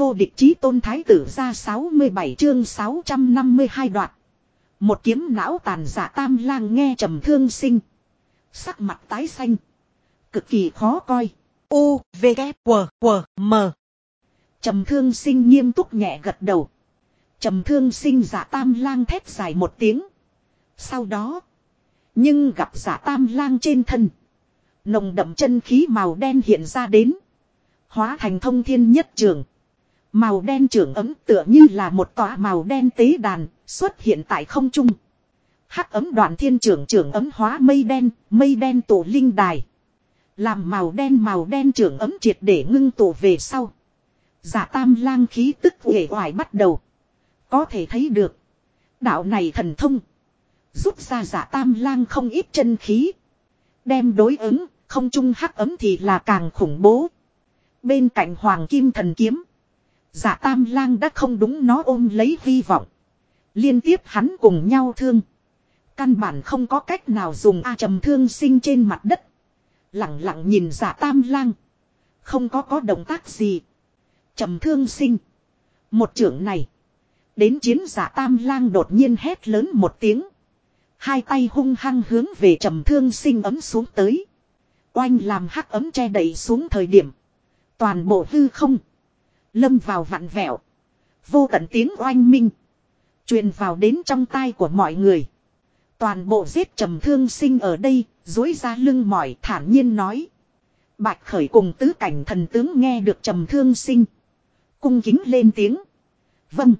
vô địch chí tôn thái tử ra 67 chương 652 đoạn. Một kiếm não tàn giả tam lang nghe trầm thương sinh. Sắc mặt tái xanh. Cực kỳ khó coi. U, V, K, W, W, M. Trầm thương sinh nghiêm túc nhẹ gật đầu. Trầm thương sinh giả tam lang thét dài một tiếng. Sau đó. Nhưng gặp giả tam lang trên thân. Nồng đậm chân khí màu đen hiện ra đến. Hóa thành thông thiên nhất trường. Màu đen trưởng ấm tựa như là một tòa màu đen tế đàn xuất hiện tại không trung. Hắc ấm đoàn thiên trưởng trưởng ấm hóa mây đen, mây đen tổ linh đài. Làm màu đen màu đen trưởng ấm triệt để ngưng tổ về sau. Giả tam lang khí tức uể oải bắt đầu. Có thể thấy được. Đạo này thần thông. Rút ra giả tam lang không ít chân khí. Đem đối ứng, không trung hắc ấm thì là càng khủng bố. Bên cạnh hoàng kim thần kiếm. Dạ tam lang đã không đúng nó ôm lấy hy vọng. Liên tiếp hắn cùng nhau thương. Căn bản không có cách nào dùng A trầm thương sinh trên mặt đất. Lặng lặng nhìn giả tam lang. Không có có động tác gì. Trầm thương sinh. Một trưởng này. Đến chiến giả tam lang đột nhiên hét lớn một tiếng. Hai tay hung hăng hướng về trầm thương sinh ấm xuống tới. Oanh làm hắc ấm che đẩy xuống thời điểm. Toàn bộ hư không. Lâm vào vặn vẹo. Vô tận tiếng oanh minh. truyền vào đến trong tai của mọi người. Toàn bộ giết trầm thương sinh ở đây, dối ra lưng mỏi thản nhiên nói. Bạch khởi cùng tứ cảnh thần tướng nghe được trầm thương sinh. Cung kính lên tiếng. Vâng.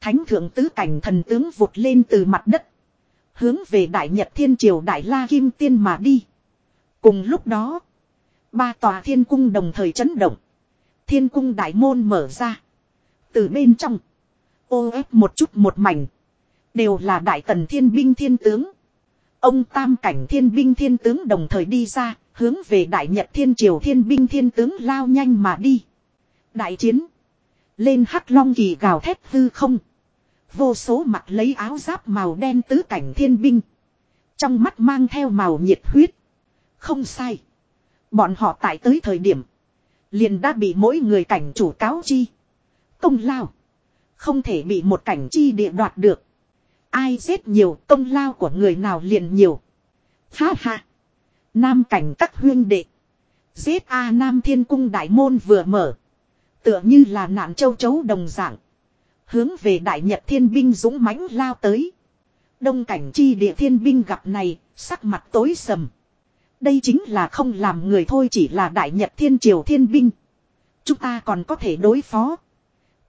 Thánh thượng tứ cảnh thần tướng vụt lên từ mặt đất. Hướng về Đại Nhật Thiên Triều Đại La Kim Tiên mà đi. Cùng lúc đó. Ba tòa thiên cung đồng thời chấn động. Thiên cung đại môn mở ra. Từ bên trong. Ô ép một chút một mảnh. Đều là đại tần thiên binh thiên tướng. Ông tam cảnh thiên binh thiên tướng đồng thời đi ra. Hướng về đại nhật thiên triều thiên binh thiên tướng lao nhanh mà đi. Đại chiến. Lên hắc long kỳ gào thét hư không. Vô số mặt lấy áo giáp màu đen tứ cảnh thiên binh. Trong mắt mang theo màu nhiệt huyết. Không sai. Bọn họ tại tới thời điểm. Liền đã bị mỗi người cảnh chủ cáo chi. Công lao. Không thể bị một cảnh chi địa đoạt được. Ai giết nhiều công lao của người nào liền nhiều. Ha ha. Nam cảnh các huyên đệ. Giết A Nam Thiên Cung Đại Môn vừa mở. Tựa như là nạn châu chấu đồng dạng. Hướng về Đại Nhật Thiên Binh dũng mãnh lao tới. Đông cảnh chi địa thiên binh gặp này, sắc mặt tối sầm. Đây chính là không làm người thôi chỉ là Đại Nhật Thiên Triều Thiên Binh. Chúng ta còn có thể đối phó.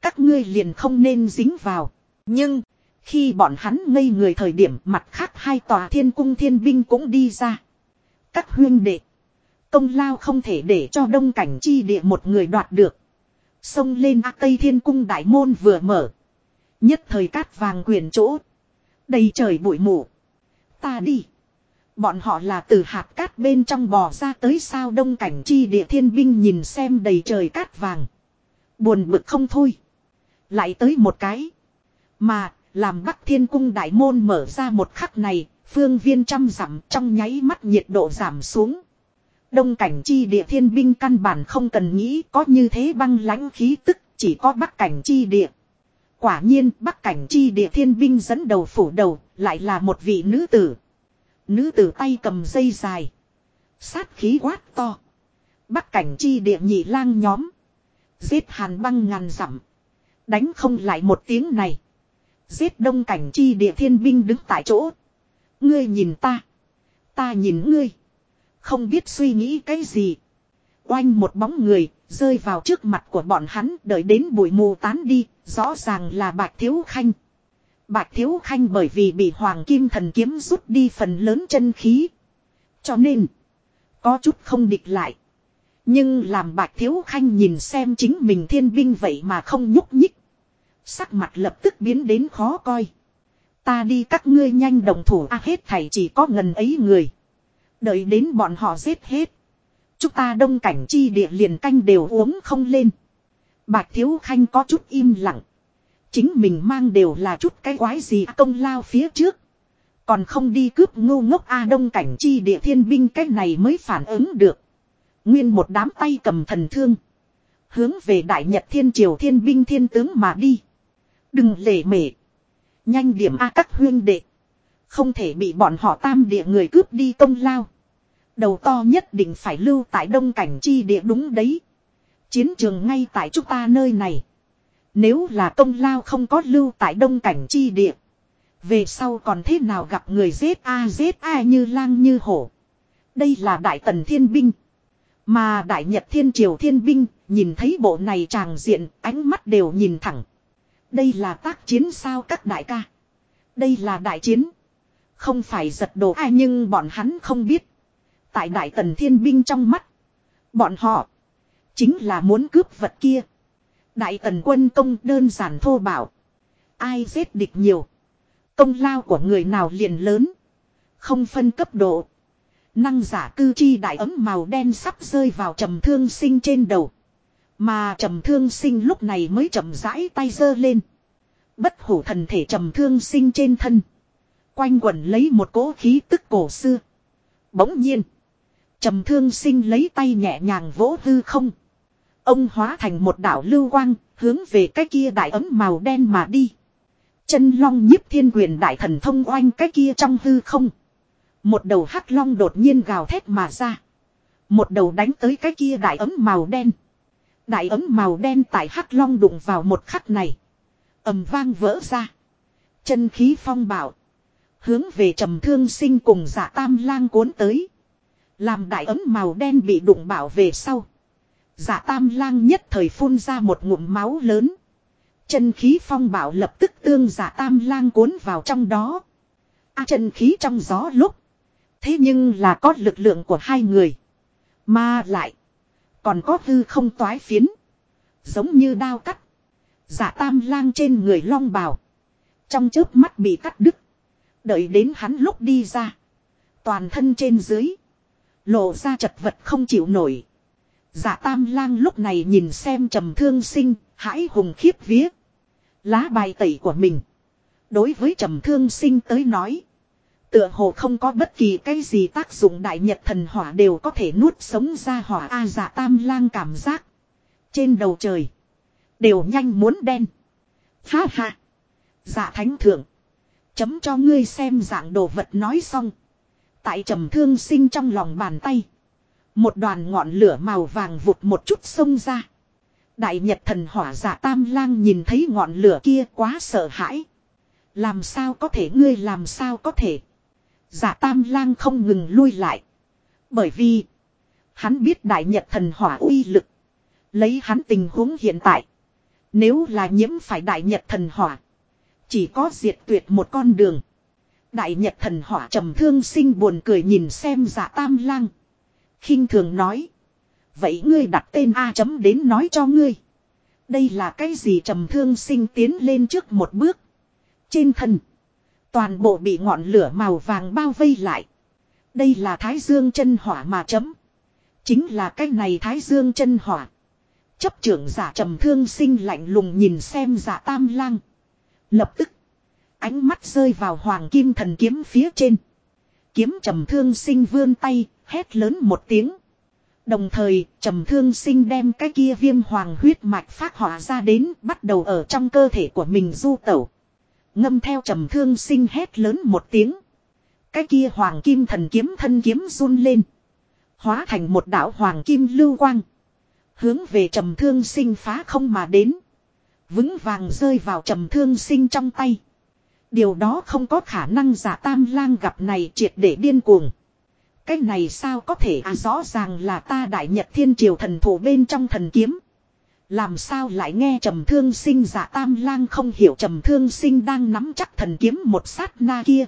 Các ngươi liền không nên dính vào. Nhưng, khi bọn hắn ngây người thời điểm mặt khác hai tòa thiên cung thiên binh cũng đi ra. Các huyên đệ. Công lao không thể để cho đông cảnh chi địa một người đoạt được. Xông lên A Tây Thiên Cung Đại Môn vừa mở. Nhất thời cát vàng quyền chỗ. Đầy trời bụi mù. Ta đi. Bọn họ là từ hạt cát bên trong bò ra tới sao đông cảnh chi địa thiên binh nhìn xem đầy trời cát vàng. Buồn bực không thôi. Lại tới một cái. Mà, làm Bắc Thiên Cung Đại Môn mở ra một khắc này, phương viên trăm giảm trong nháy mắt nhiệt độ giảm xuống. Đông cảnh chi địa thiên binh căn bản không cần nghĩ có như thế băng lãnh khí tức, chỉ có bắc cảnh chi địa. Quả nhiên bắc cảnh chi địa thiên binh dẫn đầu phủ đầu, lại là một vị nữ tử. Nữ tử tay cầm dây dài. Sát khí quát to. Bắc cảnh chi địa nhị lang nhóm. Giết hàn băng ngàn dặm. Đánh không lại một tiếng này. Giết đông cảnh chi địa thiên binh đứng tại chỗ. Ngươi nhìn ta. Ta nhìn ngươi. Không biết suy nghĩ cái gì. Oanh một bóng người, rơi vào trước mặt của bọn hắn, đợi đến bụi mù tán đi, rõ ràng là Bạch Thiếu Khanh. Bạch Thiếu Khanh bởi vì bị Hoàng Kim Thần Kiếm rút đi phần lớn chân khí. Cho nên, có chút không địch lại. Nhưng làm Bạch Thiếu Khanh nhìn xem chính mình thiên binh vậy mà không nhúc nhích. Sắc mặt lập tức biến đến khó coi. Ta đi các ngươi nhanh đồng thủ a hết thảy chỉ có ngần ấy người. Đợi đến bọn họ giết hết. Chúng ta đông cảnh chi địa liền canh đều uống không lên. Bạch Thiếu Khanh có chút im lặng. Chính mình mang đều là chút cái quái gì à, công lao phía trước. Còn không đi cướp ngu ngốc A đông cảnh chi địa thiên binh cái này mới phản ứng được. Nguyên một đám tay cầm thần thương. Hướng về Đại Nhật Thiên Triều Thiên binh thiên tướng mà đi. Đừng lề mề. Nhanh điểm A các huyên đệ. Không thể bị bọn họ tam địa người cướp đi công lao. Đầu to nhất định phải lưu tại đông cảnh chi địa đúng đấy. Chiến trường ngay tại chúng ta nơi này. Nếu là công lao không có lưu tại đông cảnh chi địa. Về sau còn thế nào gặp người giết a giết a như lang như hổ. Đây là đại tần thiên binh. Mà đại nhật thiên triều thiên binh, nhìn thấy bộ này tràng diện, ánh mắt đều nhìn thẳng. Đây là tác chiến sao các đại ca. Đây là đại chiến. Không phải giật đồ ai nhưng bọn hắn không biết. Tại đại tần thiên binh trong mắt. Bọn họ. Chính là muốn cướp vật kia. Đại tần quân công đơn giản thô bảo. Ai giết địch nhiều. Công lao của người nào liền lớn. Không phân cấp độ. Năng giả cư chi đại ấm màu đen sắp rơi vào trầm thương sinh trên đầu. Mà trầm thương sinh lúc này mới chậm rãi tay giơ lên. Bất hủ thần thể trầm thương sinh trên thân. Quanh quẩn lấy một cỗ khí tức cổ xưa. Bỗng nhiên. Trầm thương sinh lấy tay nhẹ nhàng vỗ hư không. Ông hóa thành một đảo lưu quang, hướng về cái kia đại ấm màu đen mà đi. Chân long nhiếp thiên quyền đại thần thông oanh cái kia trong hư không. Một đầu hắc long đột nhiên gào thét mà ra. Một đầu đánh tới cái kia đại ấm màu đen. Đại ấm màu đen tại hắc long đụng vào một khắc này. ầm vang vỡ ra. Chân khí phong bảo. Hướng về trầm thương sinh cùng giả dạ tam lang cuốn tới. Làm đại ấm màu đen bị đụng bảo về sau. Giả dạ tam lang nhất thời phun ra một ngụm máu lớn. Chân khí phong bảo lập tức tương giả dạ tam lang cuốn vào trong đó. À, chân khí trong gió lúc. Thế nhưng là có lực lượng của hai người. Mà lại. Còn có hư không toái phiến. Giống như đao cắt. Giả tam lang trên người long bào. Trong chớp mắt bị cắt đứt. Đợi đến hắn lúc đi ra. Toàn thân trên dưới. Lộ ra chật vật không chịu nổi. Dạ tam lang lúc này nhìn xem trầm thương sinh. Hãi hùng khiếp vía. Lá bài tẩy của mình. Đối với trầm thương sinh tới nói. Tựa hồ không có bất kỳ cái gì tác dụng đại nhật thần hỏa đều có thể nuốt sống ra hỏa A dạ tam lang cảm giác. Trên đầu trời. Đều nhanh muốn đen. Ha ha. Dạ thánh thượng. Chấm cho ngươi xem dạng đồ vật nói xong. Tại trầm thương sinh trong lòng bàn tay. Một đoàn ngọn lửa màu vàng vụt một chút xông ra. Đại Nhật thần hỏa giả tam lang nhìn thấy ngọn lửa kia quá sợ hãi. Làm sao có thể, ngươi làm sao có thể. Giả tam lang không ngừng lui lại. Bởi vì. Hắn biết đại nhật thần hỏa uy lực. Lấy hắn tình huống hiện tại. Nếu là nhiễm phải đại nhật thần hỏa. Chỉ có diệt tuyệt một con đường. Đại nhật thần hỏa trầm thương sinh buồn cười nhìn xem giả tam lang khinh thường nói. Vậy ngươi đặt tên A chấm đến nói cho ngươi. Đây là cái gì trầm thương sinh tiến lên trước một bước. Trên thân. Toàn bộ bị ngọn lửa màu vàng bao vây lại. Đây là thái dương chân hỏa mà chấm. Chính là cái này thái dương chân hỏa. Chấp trưởng giả trầm thương sinh lạnh lùng nhìn xem giả tam lang. Lập tức. Ánh mắt rơi vào hoàng kim thần kiếm phía trên. Kiếm trầm thương sinh vươn tay, hét lớn một tiếng. Đồng thời, trầm thương sinh đem cái kia viêm hoàng huyết mạch phát hỏa ra đến, bắt đầu ở trong cơ thể của mình du tẩu. Ngâm theo trầm thương sinh hét lớn một tiếng. Cái kia hoàng kim thần kiếm thân kiếm run lên. Hóa thành một đạo hoàng kim lưu quang. Hướng về trầm thương sinh phá không mà đến. Vững vàng rơi vào trầm thương sinh trong tay. Điều đó không có khả năng giả tam lang gặp này triệt để điên cuồng. Cái này sao có thể à rõ ràng là ta đại nhật thiên triều thần thủ bên trong thần kiếm. Làm sao lại nghe trầm thương sinh giả tam lang không hiểu trầm thương sinh đang nắm chắc thần kiếm một sát na kia.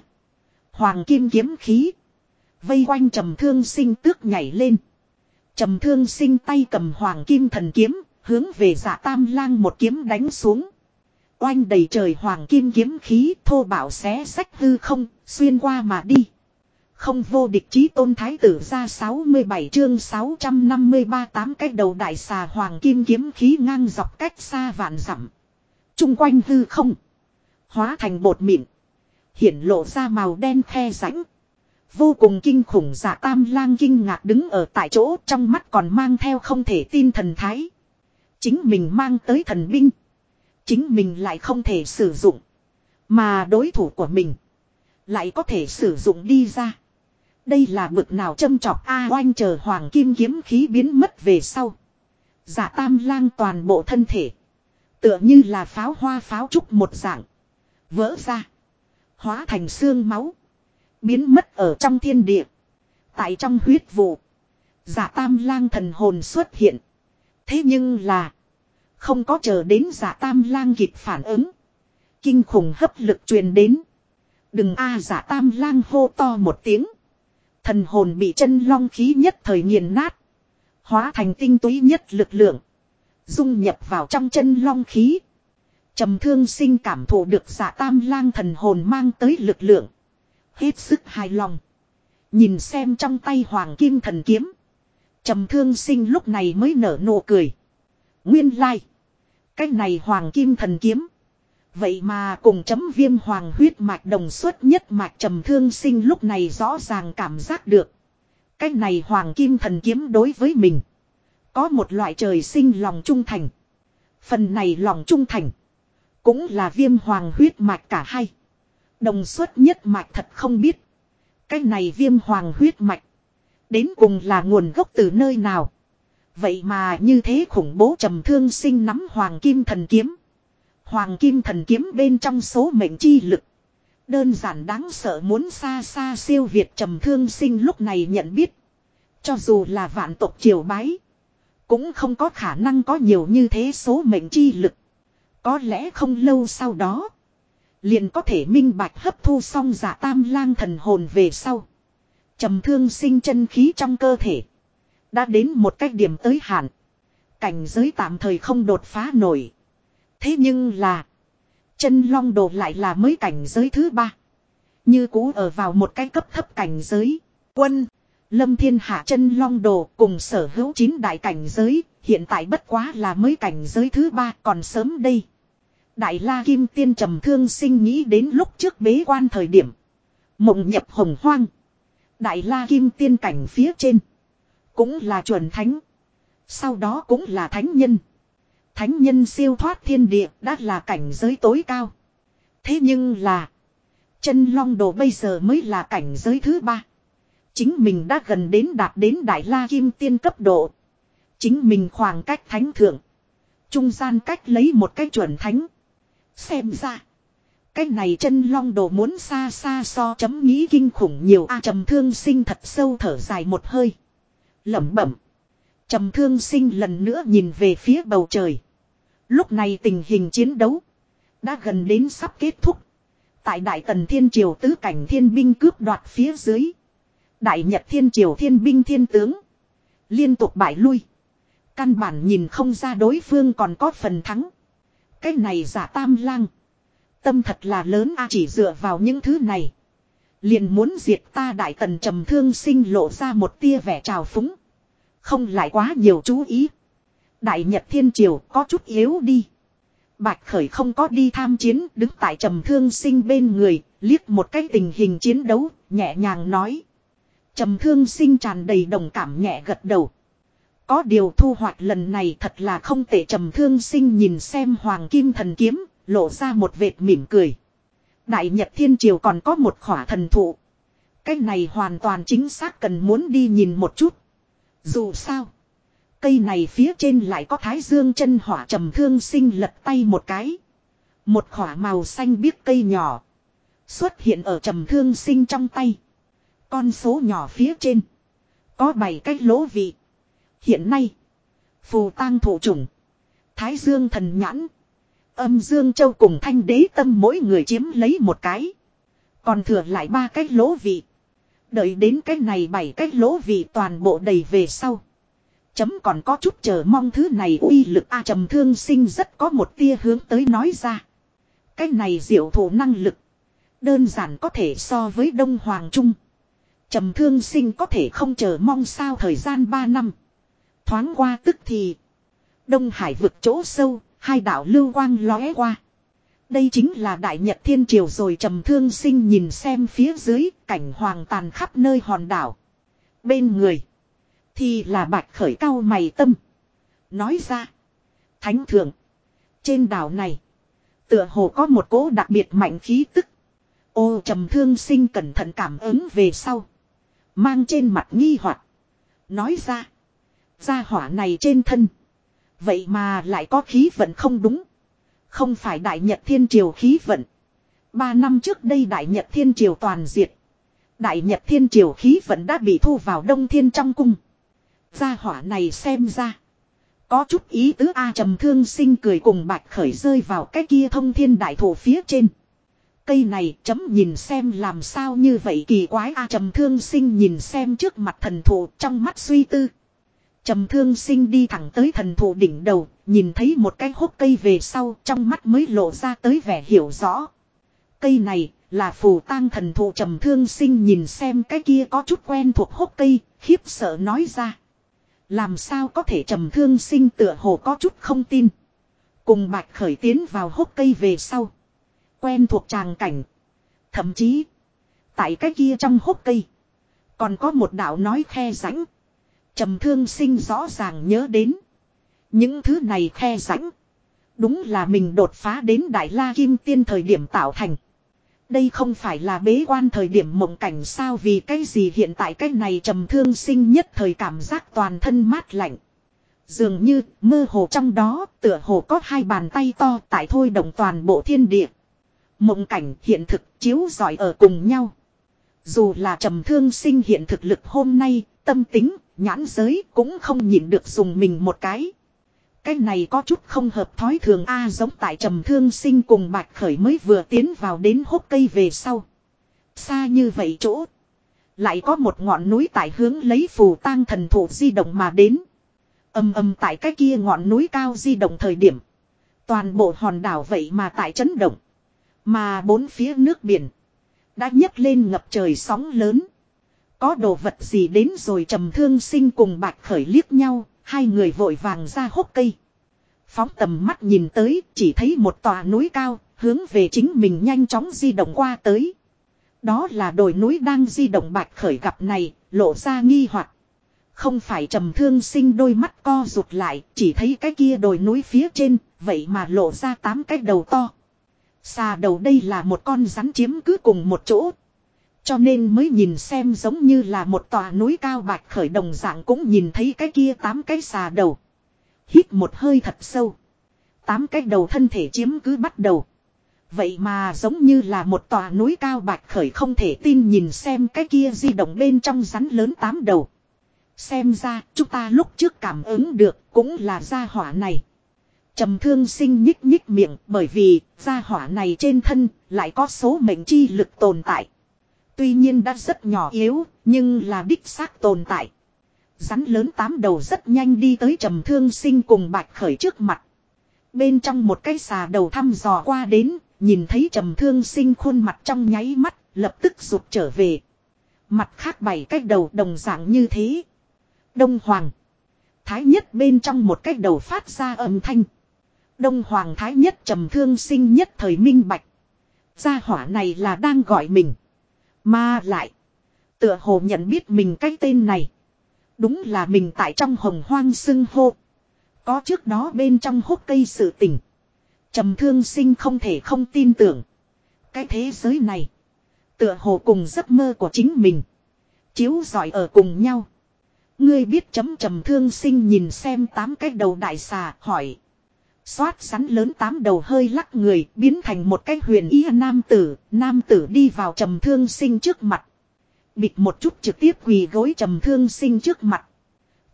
Hoàng kim kiếm khí. Vây quanh trầm thương sinh tước nhảy lên. Trầm thương sinh tay cầm hoàng kim thần kiếm, hướng về giả tam lang một kiếm đánh xuống. Oanh đầy trời hoàng kim kiếm khí thô bảo xé sách hư không, xuyên qua mà đi. Không vô địch chí tôn thái tử ra 67 chương 653 tám cách đầu đại xà hoàng kim kiếm khí ngang dọc cách xa vạn dặm Trung quanh hư không. Hóa thành bột mịn. Hiển lộ ra màu đen khe rãnh. Vô cùng kinh khủng giả tam lang kinh ngạc đứng ở tại chỗ trong mắt còn mang theo không thể tin thần thái. Chính mình mang tới thần binh. Chính mình lại không thể sử dụng. Mà đối thủ của mình. Lại có thể sử dụng đi ra. Đây là bực nào châm chọc A oanh chờ hoàng kim kiếm khí biến mất về sau. Giả tam lang toàn bộ thân thể. Tựa như là pháo hoa pháo trúc một dạng. Vỡ ra. Hóa thành xương máu. Biến mất ở trong thiên địa. Tại trong huyết vụ. Giả tam lang thần hồn xuất hiện. Thế nhưng là. Không có chờ đến giả tam lang kịp phản ứng. Kinh khủng hấp lực truyền đến. Đừng a, giả tam lang hô to một tiếng. Thần hồn bị chân long khí nhất thời nghiền nát. Hóa thành tinh túy nhất lực lượng. Dung nhập vào trong chân long khí. trầm thương sinh cảm thụ được giả tam lang thần hồn mang tới lực lượng. Hết sức hài lòng. Nhìn xem trong tay hoàng kim thần kiếm. trầm thương sinh lúc này mới nở nụ cười. Nguyên lai. Like. Cái này hoàng kim thần kiếm. Vậy mà cùng chấm viêm hoàng huyết mạch đồng suất nhất mạch trầm thương sinh lúc này rõ ràng cảm giác được. Cái này hoàng kim thần kiếm đối với mình. Có một loại trời sinh lòng trung thành. Phần này lòng trung thành. Cũng là viêm hoàng huyết mạch cả hai. Đồng suất nhất mạch thật không biết. Cái này viêm hoàng huyết mạch. Đến cùng là nguồn gốc từ nơi nào. Vậy mà như thế khủng bố trầm thương sinh nắm hoàng kim thần kiếm. Hoàng kim thần kiếm bên trong số mệnh chi lực. Đơn giản đáng sợ muốn xa xa siêu việt trầm thương sinh lúc này nhận biết. Cho dù là vạn tộc triều bái. Cũng không có khả năng có nhiều như thế số mệnh chi lực. Có lẽ không lâu sau đó. Liền có thể minh bạch hấp thu xong giả tam lang thần hồn về sau. trầm thương sinh chân khí trong cơ thể. Đã đến một cách điểm tới hạn. Cảnh giới tạm thời không đột phá nổi. Thế nhưng là. Chân long đồ lại là mới cảnh giới thứ ba. Như cũ ở vào một cái cấp thấp cảnh giới. Quân. Lâm thiên hạ chân long đồ cùng sở hữu chín đại cảnh giới. Hiện tại bất quá là mới cảnh giới thứ ba còn sớm đây. Đại la kim tiên trầm thương sinh nghĩ đến lúc trước bế quan thời điểm. Mộng nhập hồng hoang. Đại la kim tiên cảnh phía trên. Cũng là chuẩn thánh. Sau đó cũng là thánh nhân. Thánh nhân siêu thoát thiên địa đã là cảnh giới tối cao. Thế nhưng là. Chân long đồ bây giờ mới là cảnh giới thứ ba. Chính mình đã gần đến đạt đến đại la kim tiên cấp độ. Chính mình khoảng cách thánh thượng. Trung gian cách lấy một cái chuẩn thánh. Xem ra. Cái này chân long đồ muốn xa xa so chấm nghĩ kinh khủng nhiều a, trầm thương sinh thật sâu thở dài một hơi lẩm bẩm trầm thương sinh lần nữa nhìn về phía bầu trời lúc này tình hình chiến đấu đã gần đến sắp kết thúc tại đại tần thiên triều tứ cảnh thiên binh cướp đoạt phía dưới, đại nhật thiên triều thiên binh thiên tướng liên tục bại lui căn bản nhìn không ra đối phương còn có phần thắng cái này giả tam lang, tâm thật là lớn a, chỉ dựa vào những thứ này, Liền muốn diệt ta đại tần trầm thương sinh lộ ra một tia vẻ trào phúng. Không lại quá nhiều chú ý. Đại Nhật Thiên Triều có chút yếu đi. Bạch Khởi không có đi tham chiến đứng tại trầm thương sinh bên người, liếc một cái tình hình chiến đấu, nhẹ nhàng nói. Trầm thương sinh tràn đầy đồng cảm nhẹ gật đầu. Có điều thu hoạch lần này thật là không tệ trầm thương sinh nhìn xem hoàng kim thần kiếm, lộ ra một vệt mỉm cười. Đại Nhật Thiên Triều còn có một khỏa thần thụ. Cái này hoàn toàn chính xác cần muốn đi nhìn một chút. Dù sao. Cây này phía trên lại có thái dương chân hỏa trầm thương sinh lật tay một cái. Một khỏa màu xanh biếc cây nhỏ. Xuất hiện ở trầm thương sinh trong tay. Con số nhỏ phía trên. Có bảy cái lỗ vị. Hiện nay. Phù tang thủ trùng. Thái dương thần nhãn. Âm Dương Châu cùng Thanh Đế Tâm mỗi người chiếm lấy một cái. Còn thừa lại ba cái lỗ vị. Đợi đến cái này bảy cái lỗ vị toàn bộ đầy về sau. Chấm còn có chút chờ mong thứ này uy lực A trầm thương sinh rất có một tia hướng tới nói ra. Cái này diệu thủ năng lực. Đơn giản có thể so với Đông Hoàng Trung. Trầm thương sinh có thể không chờ mong sao thời gian 3 năm. Thoáng qua tức thì. Đông Hải vực chỗ sâu, Hai đạo lưu quang lóe qua. Đây chính là đại nhật thiên triều rồi trầm thương sinh nhìn xem phía dưới cảnh hoàng tàn khắp nơi hòn đảo. Bên người. Thì là bạch khởi cao mày tâm. Nói ra. Thánh thượng. Trên đảo này. Tựa hồ có một cỗ đặc biệt mạnh khí tức. Ô trầm thương sinh cẩn thận cảm ứng về sau. Mang trên mặt nghi hoặc Nói ra. Gia hỏa này trên thân. Vậy mà lại có khí vận không đúng. Không phải đại nhật thiên triều khí vận. Ba năm trước đây đại nhật thiên triều toàn diệt. Đại nhật thiên triều khí vận đã bị thu vào đông thiên trong cung. Gia hỏa này xem ra. Có chút ý tứ A trầm thương sinh cười cùng bạch khởi rơi vào cái kia thông thiên đại thổ phía trên. Cây này chấm nhìn xem làm sao như vậy kỳ quái A trầm thương sinh nhìn xem trước mặt thần thụ trong mắt suy tư. Trầm thương sinh đi thẳng tới thần thụ đỉnh đầu, nhìn thấy một cái hốc cây về sau trong mắt mới lộ ra tới vẻ hiểu rõ. Cây này là phù tang thần thụ trầm thương sinh nhìn xem cái kia có chút quen thuộc hốc cây, khiếp sợ nói ra. Làm sao có thể trầm thương sinh tựa hồ có chút không tin. Cùng bạch khởi tiến vào hốc cây về sau. Quen thuộc tràng cảnh. Thậm chí. Tại cái kia trong hốc cây. Còn có một đạo nói khe rãnh. Trầm thương sinh rõ ràng nhớ đến. Những thứ này khe rãnh. Đúng là mình đột phá đến Đại La Kim Tiên thời điểm tạo thành. Đây không phải là bế quan thời điểm mộng cảnh sao vì cái gì hiện tại cái này trầm thương sinh nhất thời cảm giác toàn thân mát lạnh. Dường như mơ hồ trong đó tựa hồ có hai bàn tay to tại thôi động toàn bộ thiên địa. Mộng cảnh hiện thực chiếu giỏi ở cùng nhau. Dù là trầm thương sinh hiện thực lực hôm nay, tâm tính, nhãn giới cũng không nhịn được dùng mình một cái. Cái này có chút không hợp thói thường a giống tại trầm thương sinh cùng bạch khởi mới vừa tiến vào đến hốc cây về sau. Xa như vậy chỗ. Lại có một ngọn núi tại hướng lấy phù tang thần thụ di động mà đến. Âm âm tại cái kia ngọn núi cao di động thời điểm. Toàn bộ hòn đảo vậy mà tại chấn động. Mà bốn phía nước biển. Đã nhấc lên ngập trời sóng lớn. Có đồ vật gì đến rồi trầm thương sinh cùng bạch khởi liếc nhau, hai người vội vàng ra hốc cây. Phóng tầm mắt nhìn tới, chỉ thấy một tòa núi cao, hướng về chính mình nhanh chóng di động qua tới. Đó là đồi núi đang di động bạch khởi gặp này, lộ ra nghi hoặc Không phải trầm thương sinh đôi mắt co rụt lại, chỉ thấy cái kia đồi núi phía trên, vậy mà lộ ra tám cái đầu to. Xà đầu đây là một con rắn chiếm cứ cùng một chỗ. Cho nên mới nhìn xem giống như là một tòa núi cao bạch khởi đồng dạng cũng nhìn thấy cái kia tám cái xà đầu. Hít một hơi thật sâu. Tám cái đầu thân thể chiếm cứ bắt đầu. Vậy mà giống như là một tòa núi cao bạch khởi không thể tin nhìn xem cái kia di động bên trong rắn lớn tám đầu. Xem ra chúng ta lúc trước cảm ứng được cũng là gia hỏa này. trầm thương sinh nhích nhích miệng bởi vì gia hỏa này trên thân lại có số mệnh chi lực tồn tại. Tuy nhiên đã rất nhỏ yếu nhưng là đích xác tồn tại. Rắn lớn tám đầu rất nhanh đi tới trầm thương sinh cùng bạch khởi trước mặt. Bên trong một cái xà đầu thăm dò qua đến, nhìn thấy trầm thương sinh khuôn mặt trong nháy mắt, lập tức rụt trở về. Mặt khác bảy cái đầu đồng dạng như thế. Đông Hoàng. Thái nhất bên trong một cái đầu phát ra âm thanh. Đông Hoàng Thái nhất trầm thương sinh nhất thời minh bạch. Gia hỏa này là đang gọi mình. Mà lại. Tựa hồ nhận biết mình cái tên này. Đúng là mình tại trong hồng hoang xưng hô. Có trước đó bên trong hốc cây sự tình. trầm thương sinh không thể không tin tưởng. Cái thế giới này. Tựa hồ cùng giấc mơ của chính mình. Chiếu giỏi ở cùng nhau. Ngươi biết chấm trầm thương sinh nhìn xem tám cái đầu đại xà hỏi. Xoát sắn lớn tám đầu hơi lắc người biến thành một cái huyền ý nam tử. Nam tử đi vào trầm thương sinh trước mặt. Bịt một chút trực tiếp quỳ gối trầm thương sinh trước mặt.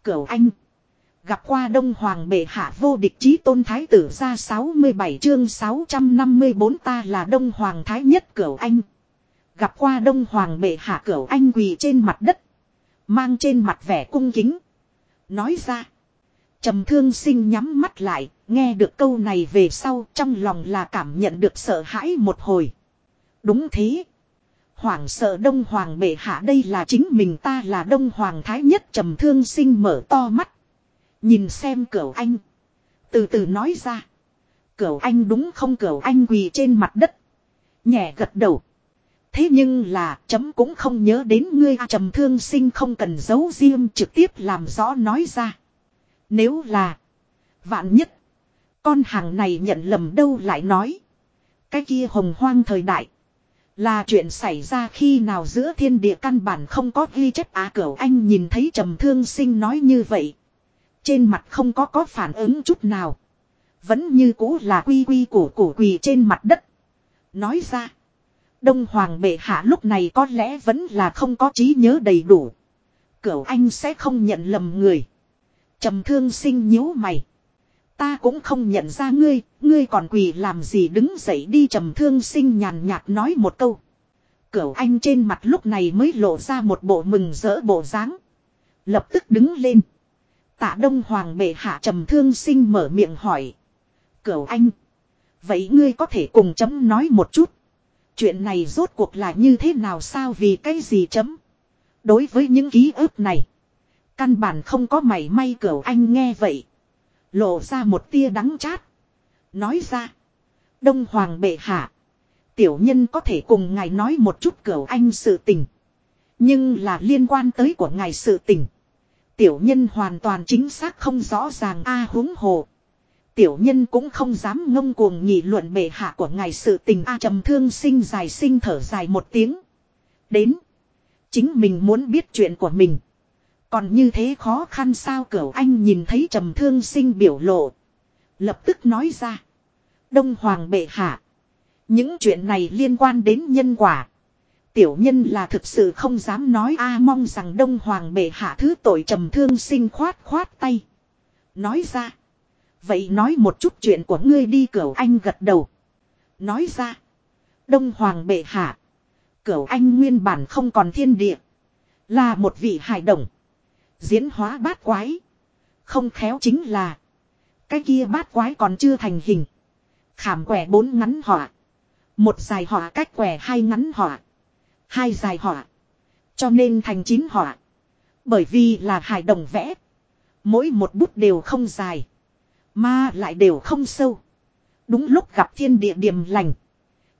Cửu anh. Gặp qua Đông Hoàng bệ hạ vô địch chí tôn thái tử ra 67 chương 654 ta là Đông Hoàng thái nhất cửu anh. Gặp qua Đông Hoàng bệ hạ cửu anh quỳ trên mặt đất. Mang trên mặt vẻ cung kính. Nói ra. trầm thương sinh nhắm mắt lại, nghe được câu này về sau, trong lòng là cảm nhận được sợ hãi một hồi. Đúng thế. Hoàng sợ Đông Hoàng bệ hạ đây là chính mình ta là Đông Hoàng Thái nhất trầm thương sinh mở to mắt. Nhìn xem cửu anh. Từ từ nói ra. Cửu anh đúng không cửu anh quỳ trên mặt đất. Nhẹ gật đầu. Thế nhưng là, chấm cũng không nhớ đến ngươi trầm thương sinh không cần giấu riêng trực tiếp làm rõ nói ra. Nếu là. Vạn nhất. Con hàng này nhận lầm đâu lại nói. Cái kia hồng hoang thời đại. Là chuyện xảy ra khi nào giữa thiên địa căn bản không có ghi chép á cửu anh nhìn thấy trầm thương sinh nói như vậy. Trên mặt không có có phản ứng chút nào. Vẫn như cũ là quy quy củ củ quỳ trên mặt đất. Nói ra. Đông Hoàng bệ hạ lúc này có lẽ vẫn là không có trí nhớ đầy đủ. Cửu anh sẽ không nhận lầm người. trầm thương sinh nhíu mày. Ta cũng không nhận ra ngươi, ngươi còn quỳ làm gì đứng dậy đi trầm thương sinh nhàn nhạt nói một câu. Cửu anh trên mặt lúc này mới lộ ra một bộ mừng rỡ bộ dáng. Lập tức đứng lên. Tạ Đông Hoàng bệ hạ trầm thương sinh mở miệng hỏi. Cửu anh. Vậy ngươi có thể cùng chấm nói một chút. Chuyện này rốt cuộc là như thế nào sao vì cái gì chấm. Đối với những ký ức này. Căn bản không có mảy may cửu anh nghe vậy. Lộ ra một tia đắng chát. Nói ra. Đông Hoàng bệ hạ. Tiểu nhân có thể cùng ngài nói một chút cửu anh sự tình. Nhưng là liên quan tới của ngài sự tình. Tiểu nhân hoàn toàn chính xác không rõ ràng a à, huống hồ. Tiểu nhân cũng không dám ngông cuồng nghị luận bệ hạ của ngài sự tình a à, trầm thương sinh dài sinh thở dài một tiếng. Đến. Chính mình muốn biết chuyện của mình. Còn như thế khó khăn sao cửu anh nhìn thấy trầm thương sinh biểu lộ. Lập tức nói ra. Đông Hoàng bệ hạ. Những chuyện này liên quan đến nhân quả. Tiểu nhân là thực sự không dám nói a à, mong rằng Đông Hoàng bệ hạ thứ tội trầm thương sinh khoát khoát tay. Nói ra. Vậy nói một chút chuyện của ngươi đi cửu anh gật đầu. Nói ra. Đông Hoàng bệ hạ. Cửu anh nguyên bản không còn thiên địa. Là một vị hải đồng. Diễn hóa bát quái. Không khéo chính là. Cái kia bát quái còn chưa thành hình. Khảm quẻ bốn ngắn họa. Một dài họa cách quẻ hai ngắn họa. Hai dài họa. Cho nên thành chín họa. Bởi vì là hài đồng vẽ. Mỗi một bút đều không dài. Mà lại đều không sâu. Đúng lúc gặp thiên địa điểm lành.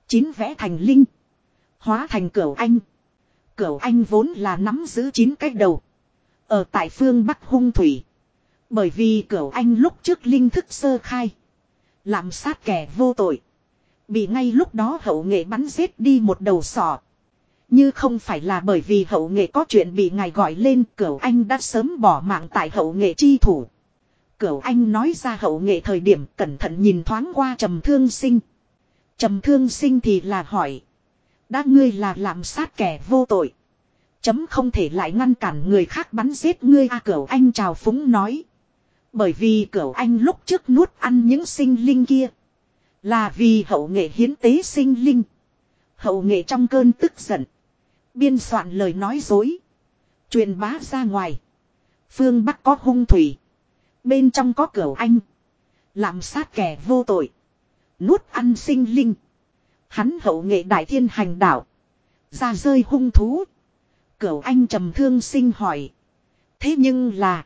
Chín vẽ thành linh. Hóa thành cửu anh. Cửu anh vốn là nắm giữ chín cái đầu. Ở tại phương Bắc hung thủy. Bởi vì cửu anh lúc trước linh thức sơ khai. Làm sát kẻ vô tội. Bị ngay lúc đó hậu nghệ bắn giết đi một đầu sọ. Như không phải là bởi vì hậu nghệ có chuyện bị ngài gọi lên, cửu anh đã sớm bỏ mạng tại hậu nghệ chi thủ. Cửu anh nói ra hậu nghệ thời điểm cẩn thận nhìn thoáng qua trầm thương sinh. Trầm thương sinh thì là hỏi. Đã ngươi là làm sát kẻ vô tội. Chấm không thể lại ngăn cản người khác bắn giết ngươi a à, cửu anh chào phúng nói. Bởi vì cửu anh lúc trước nuốt ăn những sinh linh kia. Là vì hậu nghệ hiến tế sinh linh. Hậu nghệ trong cơn tức giận. Biên soạn lời nói dối. Truyền bá ra ngoài. Phương Bắc có hung thủy. Bên trong có cửu anh. Làm sát kẻ vô tội. Nuốt ăn sinh linh. Hắn hậu nghệ đại thiên hành đạo. Ra rơi hung thú. Cửu anh trầm thương sinh hỏi. Thế nhưng là.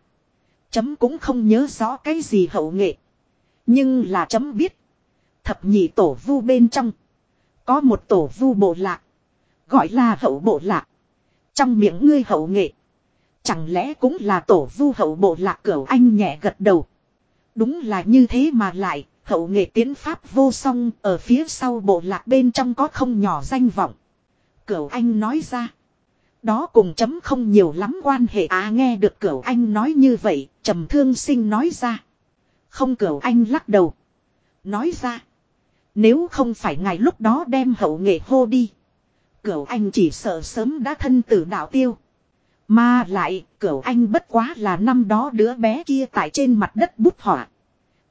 Chấm cũng không nhớ rõ cái gì hậu nghệ. Nhưng là chấm biết. Thập nhị tổ vu bên trong. Có một tổ vu bộ lạc. Gọi là hậu bộ lạc. Trong miệng ngươi hậu nghệ. Chẳng lẽ cũng là tổ vu hậu bộ lạc cửu anh nhẹ gật đầu. Đúng là như thế mà lại, hậu nghệ tiến pháp vô song, ở phía sau bộ lạc bên trong có không nhỏ danh vọng. Cửu anh nói ra. Đó cùng chấm không nhiều lắm quan hệ à nghe được cửu anh nói như vậy, trầm thương sinh nói ra. Không cửu anh lắc đầu. Nói ra. Nếu không phải ngài lúc đó đem hậu nghệ hô đi. Cửu anh chỉ sợ sớm đã thân tử đạo tiêu. Mà lại, cửu anh bất quá là năm đó đứa bé kia tại trên mặt đất bút họa.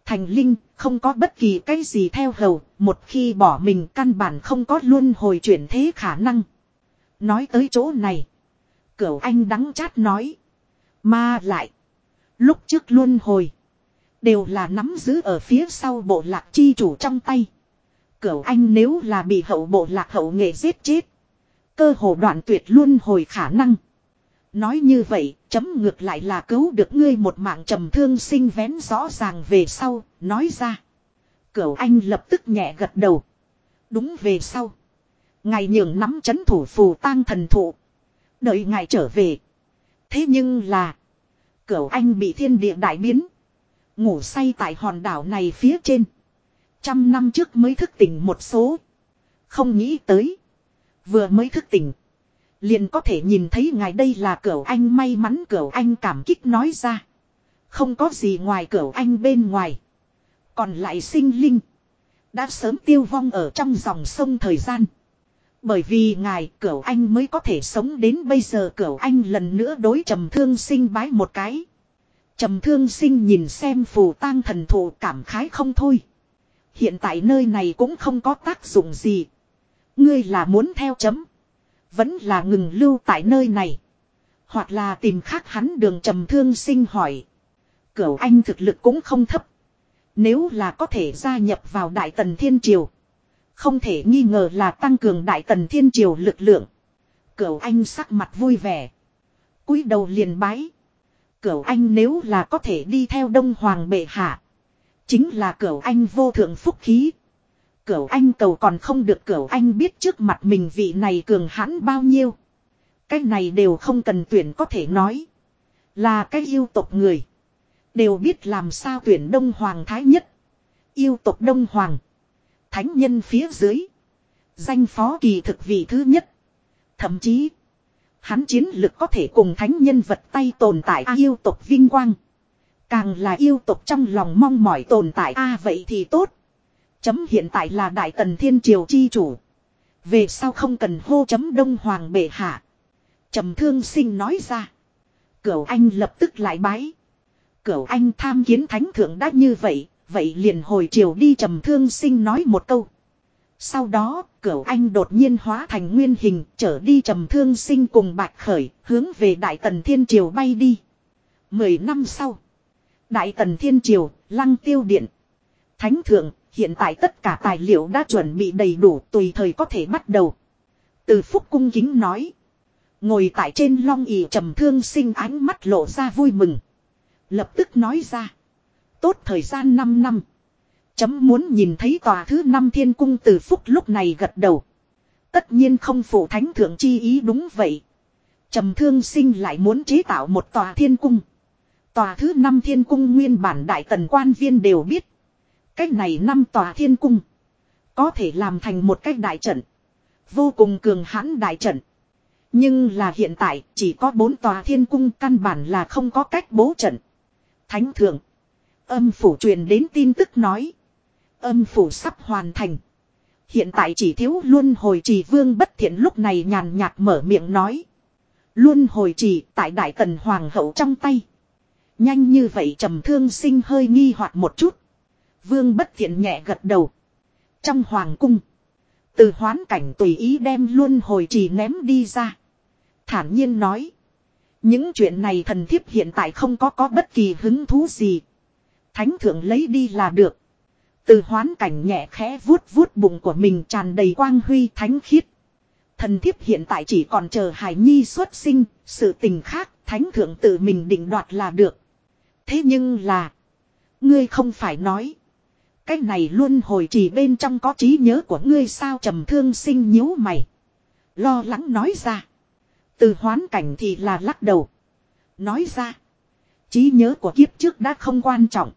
Thành linh, không có bất kỳ cái gì theo hầu, một khi bỏ mình căn bản không có luôn hồi chuyển thế khả năng. Nói tới chỗ này. Cửu anh đắng chát nói. Mà lại. Lúc trước luôn hồi. Đều là nắm giữ ở phía sau bộ lạc chi chủ trong tay. Cửu anh nếu là bị hậu bộ lạc hậu nghệ giết chết. Cơ hồ đoạn tuyệt luôn hồi khả năng. Nói như vậy, chấm ngược lại là cứu được ngươi một mạng trầm thương sinh vén rõ ràng về sau, nói ra. Cửu anh lập tức nhẹ gật đầu. Đúng về sau. Ngài nhường nắm chấn thủ phù tang thần thụ. Đợi ngài trở về. Thế nhưng là. Cửu anh bị thiên địa đại biến. Ngủ say tại hòn đảo này phía trên. Trăm năm trước mới thức tỉnh một số. Không nghĩ tới. Vừa mới thức tỉnh. Liền có thể nhìn thấy ngài đây là cửu anh may mắn cửu anh cảm kích nói ra. Không có gì ngoài cửu anh bên ngoài. Còn lại sinh linh. Đã sớm tiêu vong ở trong dòng sông thời gian. Bởi vì ngài, cửu anh mới có thể sống đến bây giờ, cửu anh lần nữa đối trầm thương sinh bái một cái. Trầm thương sinh nhìn xem phù tang thần thụ, cảm khái không thôi. Hiện tại nơi này cũng không có tác dụng gì. Ngươi là muốn theo chấm. Vẫn là ngừng lưu tại nơi này. Hoặc là tìm khác hắn đường, trầm thương sinh hỏi. Cửu anh thực lực cũng không thấp. Nếu là có thể gia nhập vào Đại Tần Thiên Triều. Không thể nghi ngờ là tăng cường Đại Tần Thiên Triều lực lượng. Cửu anh sắc mặt vui vẻ. cúi đầu liền bái. Cửu anh nếu là có thể đi theo Đông Hoàng bệ hạ. Chính là cửu anh vô thượng phúc khí. Cửu anh cầu còn không được cửu anh biết trước mặt mình vị này cường hãn bao nhiêu. Cái này đều không cần tuyển có thể nói. Là cái yêu tộc người. Đều biết làm sao tuyển Đông Hoàng Thái nhất. Yêu tộc Đông Hoàng. Thánh nhân phía dưới. Danh phó kỳ thực vị thứ nhất. Thậm chí. Hắn chiến lực có thể cùng thánh nhân vật tay tồn tại a yêu tộc vinh quang. Càng là yêu tộc trong lòng mong mỏi tồn tại a vậy thì tốt. Chấm hiện tại là Đại Tần Thiên Triều chi chủ. Về sau không cần hô chấm Đông Hoàng bệ hạ. trầm thương sinh nói ra. Cửu anh lập tức lại bái. Cửu anh tham kiến thánh thượng đã như vậy. Vậy liền hồi triều đi trầm thương sinh nói một câu. Sau đó, cửu anh đột nhiên hóa thành nguyên hình, trở đi trầm thương sinh cùng bạch khởi, hướng về Đại Tần Thiên Triều bay đi. Mười năm sau, Đại Tần Thiên Triều, Lăng Tiêu Điện. Thánh Thượng, hiện tại tất cả tài liệu đã chuẩn bị đầy đủ tùy thời có thể bắt đầu. Từ Phúc Cung Kính nói. Ngồi tại trên long ỉ trầm thương sinh ánh mắt lộ ra vui mừng. Lập tức nói ra. Tốt thời gian 5 năm. Chấm muốn nhìn thấy tòa thứ năm thiên cung từ phúc lúc này gật đầu. Tất nhiên không phụ thánh thượng chi ý đúng vậy. Trầm thương sinh lại muốn chế tạo một tòa thiên cung. Tòa thứ năm thiên cung nguyên bản đại tần quan viên đều biết. Cách này năm tòa thiên cung. Có thể làm thành một cách đại trận. Vô cùng cường hãn đại trận. Nhưng là hiện tại chỉ có bốn tòa thiên cung căn bản là không có cách bố trận. Thánh thượng. Âm phủ truyền đến tin tức nói. Âm phủ sắp hoàn thành. Hiện tại chỉ thiếu luôn hồi trì vương bất thiện lúc này nhàn nhạt mở miệng nói. Luôn hồi trì tại đại tần hoàng hậu trong tay. Nhanh như vậy trầm thương sinh hơi nghi hoặc một chút. Vương bất thiện nhẹ gật đầu. Trong hoàng cung. Từ hoán cảnh tùy ý đem luôn hồi trì ném đi ra. Thản nhiên nói. Những chuyện này thần thiếp hiện tại không có có bất kỳ hứng thú gì. Thánh thượng lấy đi là được. Từ hoán cảnh nhẹ khẽ vuốt vuốt bụng của mình tràn đầy quang huy thánh khiết. Thần thiếp hiện tại chỉ còn chờ hải nhi xuất sinh, sự tình khác, thánh thượng tự mình định đoạt là được. Thế nhưng là, ngươi không phải nói. Cái này luôn hồi chỉ bên trong có trí nhớ của ngươi sao trầm thương sinh nhíu mày. Lo lắng nói ra. Từ hoán cảnh thì là lắc đầu. Nói ra. trí nhớ của kiếp trước đã không quan trọng.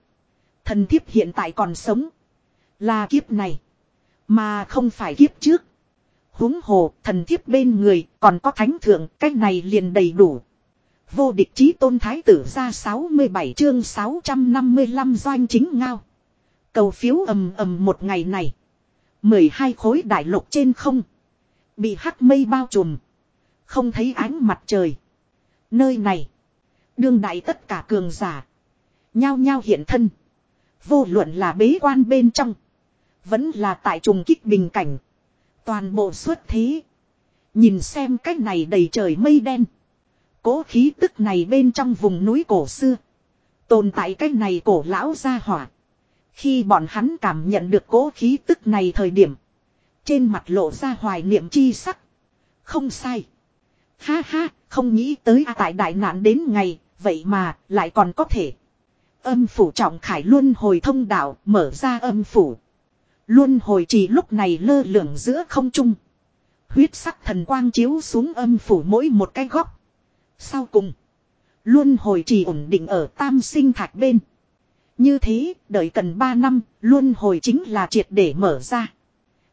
Thần thiếp hiện tại còn sống. Là kiếp này. Mà không phải kiếp trước. huống hồ, thần thiếp bên người còn có thánh thượng. Cách này liền đầy đủ. Vô địch chí tôn thái tử ra 67 chương 655 doanh chính ngao. Cầu phiếu ầm ầm một ngày này. 12 khối đại lục trên không. Bị hắc mây bao trùm. Không thấy ánh mặt trời. Nơi này. Đương đại tất cả cường giả. Nhao nhao hiện thân. Vô luận là bế quan bên trong. Vẫn là tại trùng kích bình cảnh. Toàn bộ xuất thế. Nhìn xem cách này đầy trời mây đen. Cố khí tức này bên trong vùng núi cổ xưa. Tồn tại cách này cổ lão ra hỏa. Khi bọn hắn cảm nhận được cố khí tức này thời điểm. Trên mặt lộ ra hoài niệm chi sắc. Không sai. Ha ha, không nghĩ tới à, tại đại nạn đến ngày, vậy mà, lại còn có thể. Âm phủ trọng khải luôn hồi thông đạo, mở ra âm phủ. Luôn hồi chỉ lúc này lơ lửng giữa không trung. Huyết sắc thần quang chiếu xuống âm phủ mỗi một cái góc. Sau cùng, luôn hồi chỉ ổn định ở tam sinh thạch bên. Như thế, đợi cần 3 năm, luân hồi chính là triệt để mở ra.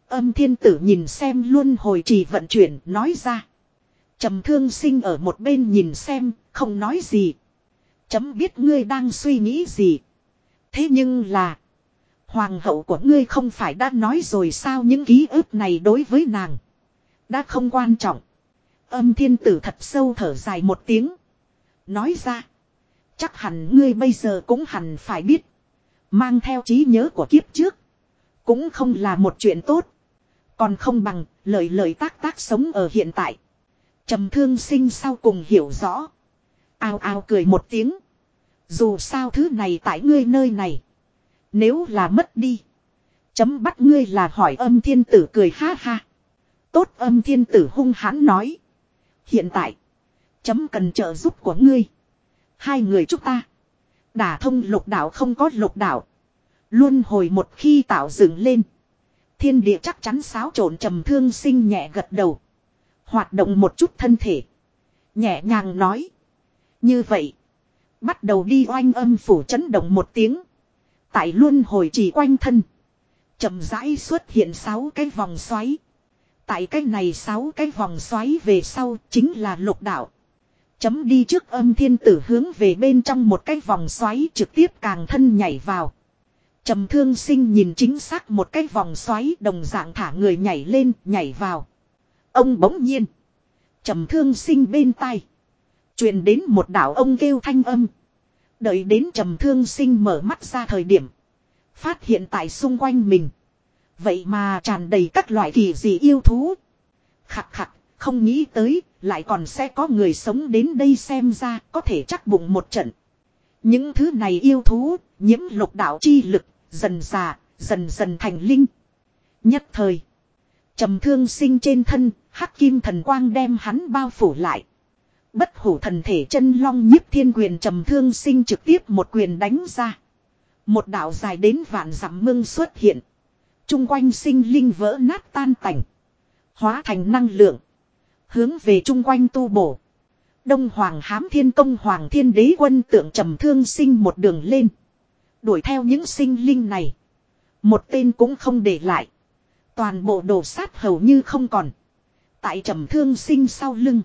Âm thiên tử nhìn xem luân hồi trì vận chuyển, nói ra. trầm thương sinh ở một bên nhìn xem, không nói gì. Chấm biết ngươi đang suy nghĩ gì. Thế nhưng là. Hoàng hậu của ngươi không phải đã nói rồi sao những ký ức này đối với nàng. Đã không quan trọng. Âm thiên tử thật sâu thở dài một tiếng. Nói ra. Chắc hẳn ngươi bây giờ cũng hẳn phải biết. Mang theo trí nhớ của kiếp trước. Cũng không là một chuyện tốt. Còn không bằng, lời lời tác tác sống ở hiện tại. trầm thương sinh sau cùng hiểu rõ. Ao ao cười một tiếng. Dù sao thứ này tại ngươi nơi này. Nếu là mất đi. Chấm bắt ngươi là hỏi âm thiên tử cười ha ha. Tốt âm thiên tử hung hãn nói. Hiện tại. Chấm cần trợ giúp của ngươi. Hai người chúng ta. Đả thông lục đạo không có lục đạo. Luôn hồi một khi tạo dựng lên. Thiên địa chắc chắn xáo trộn trầm thương sinh nhẹ gật đầu. Hoạt động một chút thân thể. Nhẹ nhàng nói. Như vậy. Bắt đầu đi oanh âm phủ chấn động một tiếng. Tại luôn hồi chỉ quanh thân. chậm rãi xuất hiện sáu cái vòng xoáy. Tại cái này sáu cái vòng xoáy về sau chính là lục đạo. Chấm đi trước âm thiên tử hướng về bên trong một cái vòng xoáy trực tiếp càng thân nhảy vào. Trầm thương sinh nhìn chính xác một cái vòng xoáy đồng dạng thả người nhảy lên, nhảy vào. Ông bỗng nhiên. Trầm thương sinh bên tai truyền đến một đảo ông kêu thanh âm. Đợi đến trầm thương sinh mở mắt ra thời điểm. Phát hiện tại xung quanh mình. Vậy mà tràn đầy các loại kỳ dị yêu thú. Khặt khặt, không nghĩ tới, lại còn sẽ có người sống đến đây xem ra, có thể chắc bụng một trận. Những thứ này yêu thú, nhiễm lục đạo chi lực, dần già, dần dần thành linh. Nhất thời, trầm thương sinh trên thân, hắc kim thần quang đem hắn bao phủ lại. Bất hủ thần thể chân long nhiếp thiên quyền trầm thương sinh trực tiếp một quyền đánh ra. Một đạo dài đến vạn dặm mương xuất hiện. Trung quanh sinh linh vỡ nát tan tành. Hóa thành năng lượng. Hướng về trung quanh tu bổ. Đông Hoàng hám thiên công Hoàng thiên đế quân tượng trầm thương sinh một đường lên. Đuổi theo những sinh linh này. Một tên cũng không để lại. Toàn bộ đồ sát hầu như không còn. Tại trầm thương sinh sau lưng.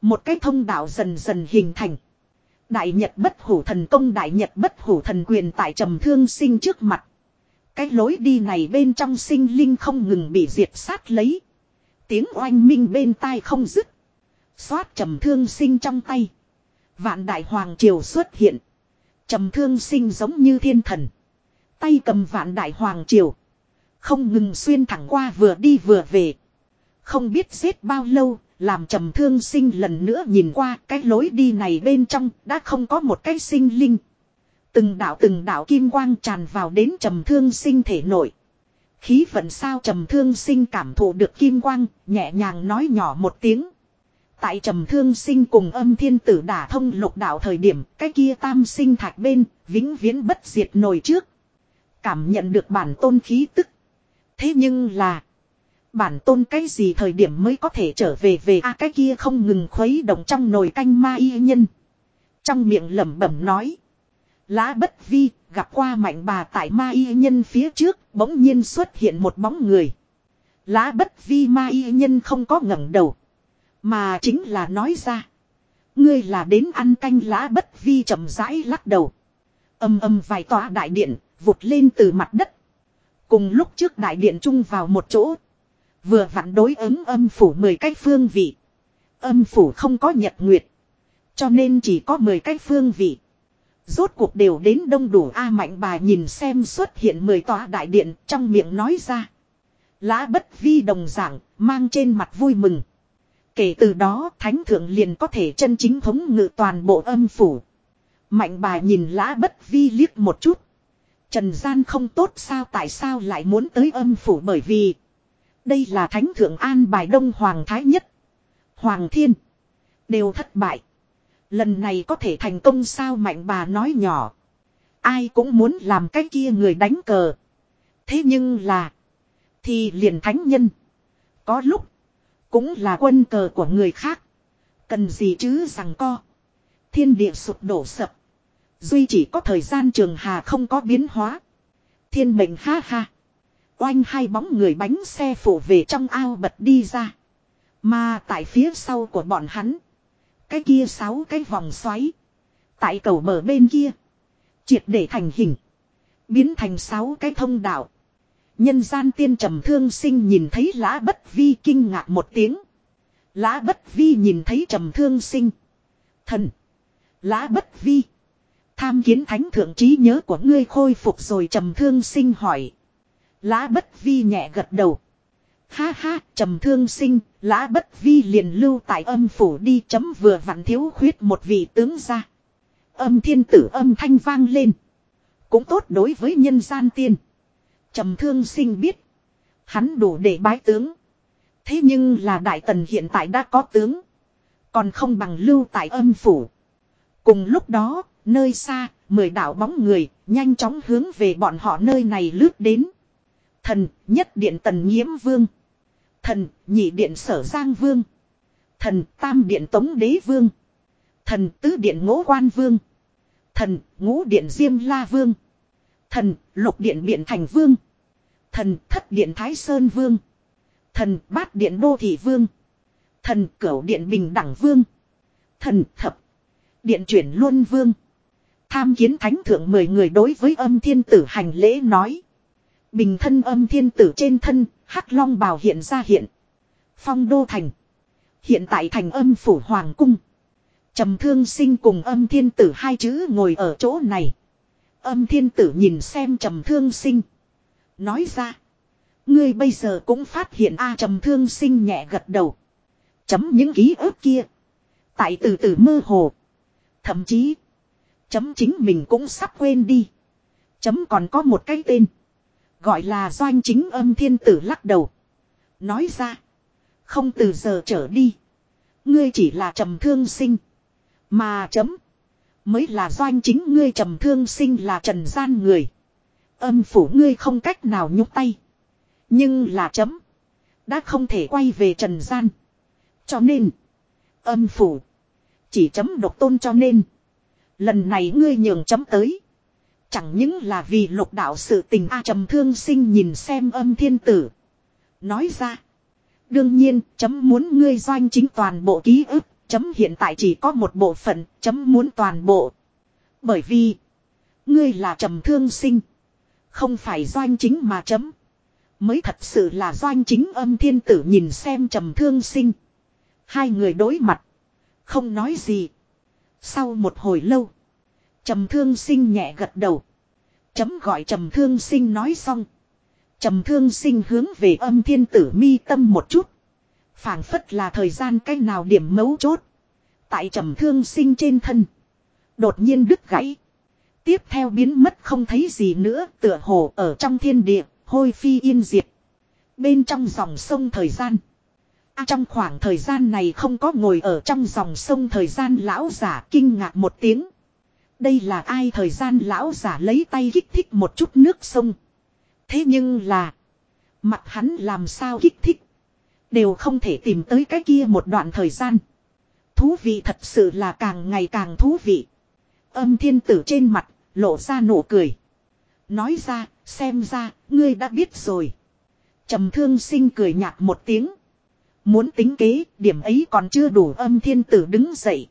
Một cái thông đạo dần dần hình thành. Đại Nhật bất hủ thần công Đại Nhật bất hủ thần quyền tại trầm thương sinh trước mặt. Cái lối đi này bên trong sinh linh không ngừng bị diệt sát lấy. Tiếng oanh minh bên tai không dứt. Xoát trầm thương sinh trong tay. Vạn đại hoàng triều xuất hiện. Trầm thương sinh giống như thiên thần. Tay cầm vạn đại hoàng triều. Không ngừng xuyên thẳng qua vừa đi vừa về. Không biết giết bao lâu, làm trầm thương sinh lần nữa nhìn qua cái lối đi này bên trong đã không có một cái sinh linh. Từng đạo từng đạo kim quang tràn vào đến trầm thương sinh thể nội. Khí vận sao trầm thương sinh cảm thụ được kim quang, nhẹ nhàng nói nhỏ một tiếng. Tại trầm thương sinh cùng âm thiên tử đả thông lục đạo thời điểm, cái kia tam sinh thạch bên, vĩnh viễn bất diệt nổi trước. Cảm nhận được bản tôn khí tức. Thế nhưng là, bản tôn cái gì thời điểm mới có thể trở về về a cái kia không ngừng khuấy động trong nồi canh ma y nhân. Trong miệng lẩm bẩm nói. Lá bất vi, gặp qua mạnh bà tại ma y nhân phía trước, bỗng nhiên xuất hiện một bóng người. Lá bất vi ma y nhân không có ngẩng đầu. Mà chính là nói ra. Ngươi là đến ăn canh lá bất vi chậm rãi lắc đầu. Âm âm vài tòa đại điện, vụt lên từ mặt đất. Cùng lúc trước đại điện chung vào một chỗ. Vừa vặn đối ứng âm phủ 10 cái phương vị. Âm phủ không có nhật nguyệt. Cho nên chỉ có 10 cái phương vị. Rốt cuộc đều đến đông đủ A mạnh bà nhìn xem xuất hiện 10 tòa đại điện trong miệng nói ra. Lã bất vi đồng giảng, mang trên mặt vui mừng. Kể từ đó thánh thượng liền có thể chân chính thống ngự toàn bộ âm phủ. Mạnh bà nhìn lã bất vi liếc một chút. Trần gian không tốt sao tại sao lại muốn tới âm phủ bởi vì. Đây là thánh thượng an bài đông hoàng thái nhất. Hoàng thiên. Đều thất bại. Lần này có thể thành công sao mạnh bà nói nhỏ. Ai cũng muốn làm cái kia người đánh cờ. Thế nhưng là. Thì liền thánh nhân. Có lúc. Cũng là quân cờ của người khác. Cần gì chứ rằng co. Thiên địa sụp đổ sập. Duy chỉ có thời gian trường hà không có biến hóa. Thiên mệnh ha ha. Oanh hai bóng người bánh xe phủ về trong ao bật đi ra. Mà tại phía sau của bọn hắn. Cái kia sáu cái vòng xoáy. Tại cầu bờ bên kia. Triệt để thành hình. Biến thành sáu cái thông đạo. Nhân gian tiên trầm thương sinh nhìn thấy lã bất vi kinh ngạc một tiếng. Lã bất vi nhìn thấy trầm thương sinh. Thần. Lã bất vi. Tham kiến thánh thượng trí nhớ của ngươi khôi phục rồi trầm thương sinh hỏi. Lã bất vi nhẹ gật đầu. Ha ha, trầm thương sinh, lã bất vi liền lưu tại âm phủ đi chấm vừa vặn thiếu khuyết một vị tướng ra. Âm thiên tử âm thanh vang lên. Cũng tốt đối với nhân gian tiên. Trầm thương sinh biết. Hắn đủ để bái tướng. Thế nhưng là đại tần hiện tại đã có tướng. Còn không bằng lưu tại âm phủ. Cùng lúc đó, nơi xa, mười đạo bóng người, nhanh chóng hướng về bọn họ nơi này lướt đến. Thần, nhất điện tần nhiễm vương. Thần, nhị điện sở giang vương. Thần, tam điện tống đế vương. Thần, tứ điện ngỗ quan vương. Thần, ngũ điện diêm la vương. Thần, lục điện biện thành vương. Thần, thất điện thái sơn vương. Thần, bát điện đô thị vương. Thần, cửu điện bình đẳng vương. Thần, thập. Điện chuyển luân vương. Tham kiến thánh thượng mười người đối với âm thiên tử hành lễ nói. Bình thân âm thiên tử trên thân, hắc long bào hiện ra hiện. Phong đô thành. Hiện tại thành âm phủ hoàng cung. trầm thương sinh cùng âm thiên tử hai chữ ngồi ở chỗ này. Âm thiên tử nhìn xem trầm thương sinh. Nói ra. Ngươi bây giờ cũng phát hiện a trầm thương sinh nhẹ gật đầu. Chấm những ký ức kia. Tại từ từ mơ hồ. Thậm chí. Chấm chính mình cũng sắp quên đi. Chấm còn có một cái tên. Gọi là doanh chính âm thiên tử lắc đầu. Nói ra. Không từ giờ trở đi. Ngươi chỉ là trầm thương sinh. Mà chấm. Mới là doanh chính ngươi trầm thương sinh là trần gian người. Âm phủ ngươi không cách nào nhúc tay. Nhưng là chấm. Đã không thể quay về trần gian. Cho nên. Âm phủ. Chỉ chấm độc tôn cho nên. Lần này ngươi nhường chấm tới. Chẳng những là vì lục đạo sự tình A trầm thương sinh nhìn xem âm thiên tử. Nói ra. Đương nhiên, chấm muốn ngươi doanh chính toàn bộ ký ức, chấm hiện tại chỉ có một bộ phận, chấm muốn toàn bộ. Bởi vì, ngươi là trầm thương sinh. Không phải doanh chính mà chấm. Mới thật sự là doanh chính âm thiên tử nhìn xem trầm thương sinh. Hai người đối mặt. Không nói gì. Sau một hồi lâu. Trầm thương sinh nhẹ gật đầu. Chấm gọi trầm thương sinh nói xong. Trầm thương sinh hướng về âm thiên tử mi tâm một chút. phảng phất là thời gian cách nào điểm mấu chốt. Tại trầm thương sinh trên thân. Đột nhiên đứt gãy. Tiếp theo biến mất không thấy gì nữa tựa hồ ở trong thiên địa, hôi phi yên diệt. Bên trong dòng sông thời gian. À, trong khoảng thời gian này không có ngồi ở trong dòng sông thời gian lão giả kinh ngạc một tiếng. Đây là ai thời gian lão giả lấy tay kích thích một chút nước sông. Thế nhưng là. Mặt hắn làm sao kích thích. Đều không thể tìm tới cái kia một đoạn thời gian. Thú vị thật sự là càng ngày càng thú vị. Âm thiên tử trên mặt, lộ ra nụ cười. Nói ra, xem ra, ngươi đã biết rồi. trầm thương sinh cười nhạt một tiếng. Muốn tính kế, điểm ấy còn chưa đủ âm thiên tử đứng dậy.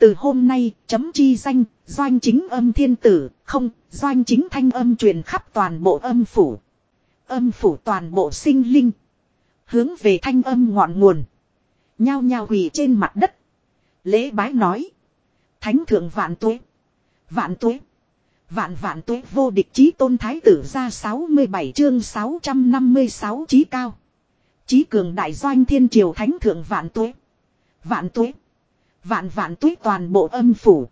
Từ hôm nay, chấm chi danh, doanh chính âm thiên tử, không, doanh chính thanh âm truyền khắp toàn bộ âm phủ. Âm phủ toàn bộ sinh linh. Hướng về thanh âm ngọn nguồn. Nhao nhao quỳ trên mặt đất. Lễ bái nói. Thánh thượng vạn tuế. Vạn tuế. Vạn vạn tuế vô địch chí tôn thái tử ra 67 chương 656 chí cao. Chí cường đại doanh thiên triều thánh thượng vạn tuế. Vạn tuế. Vạn vạn tuyết toàn bộ âm phủ.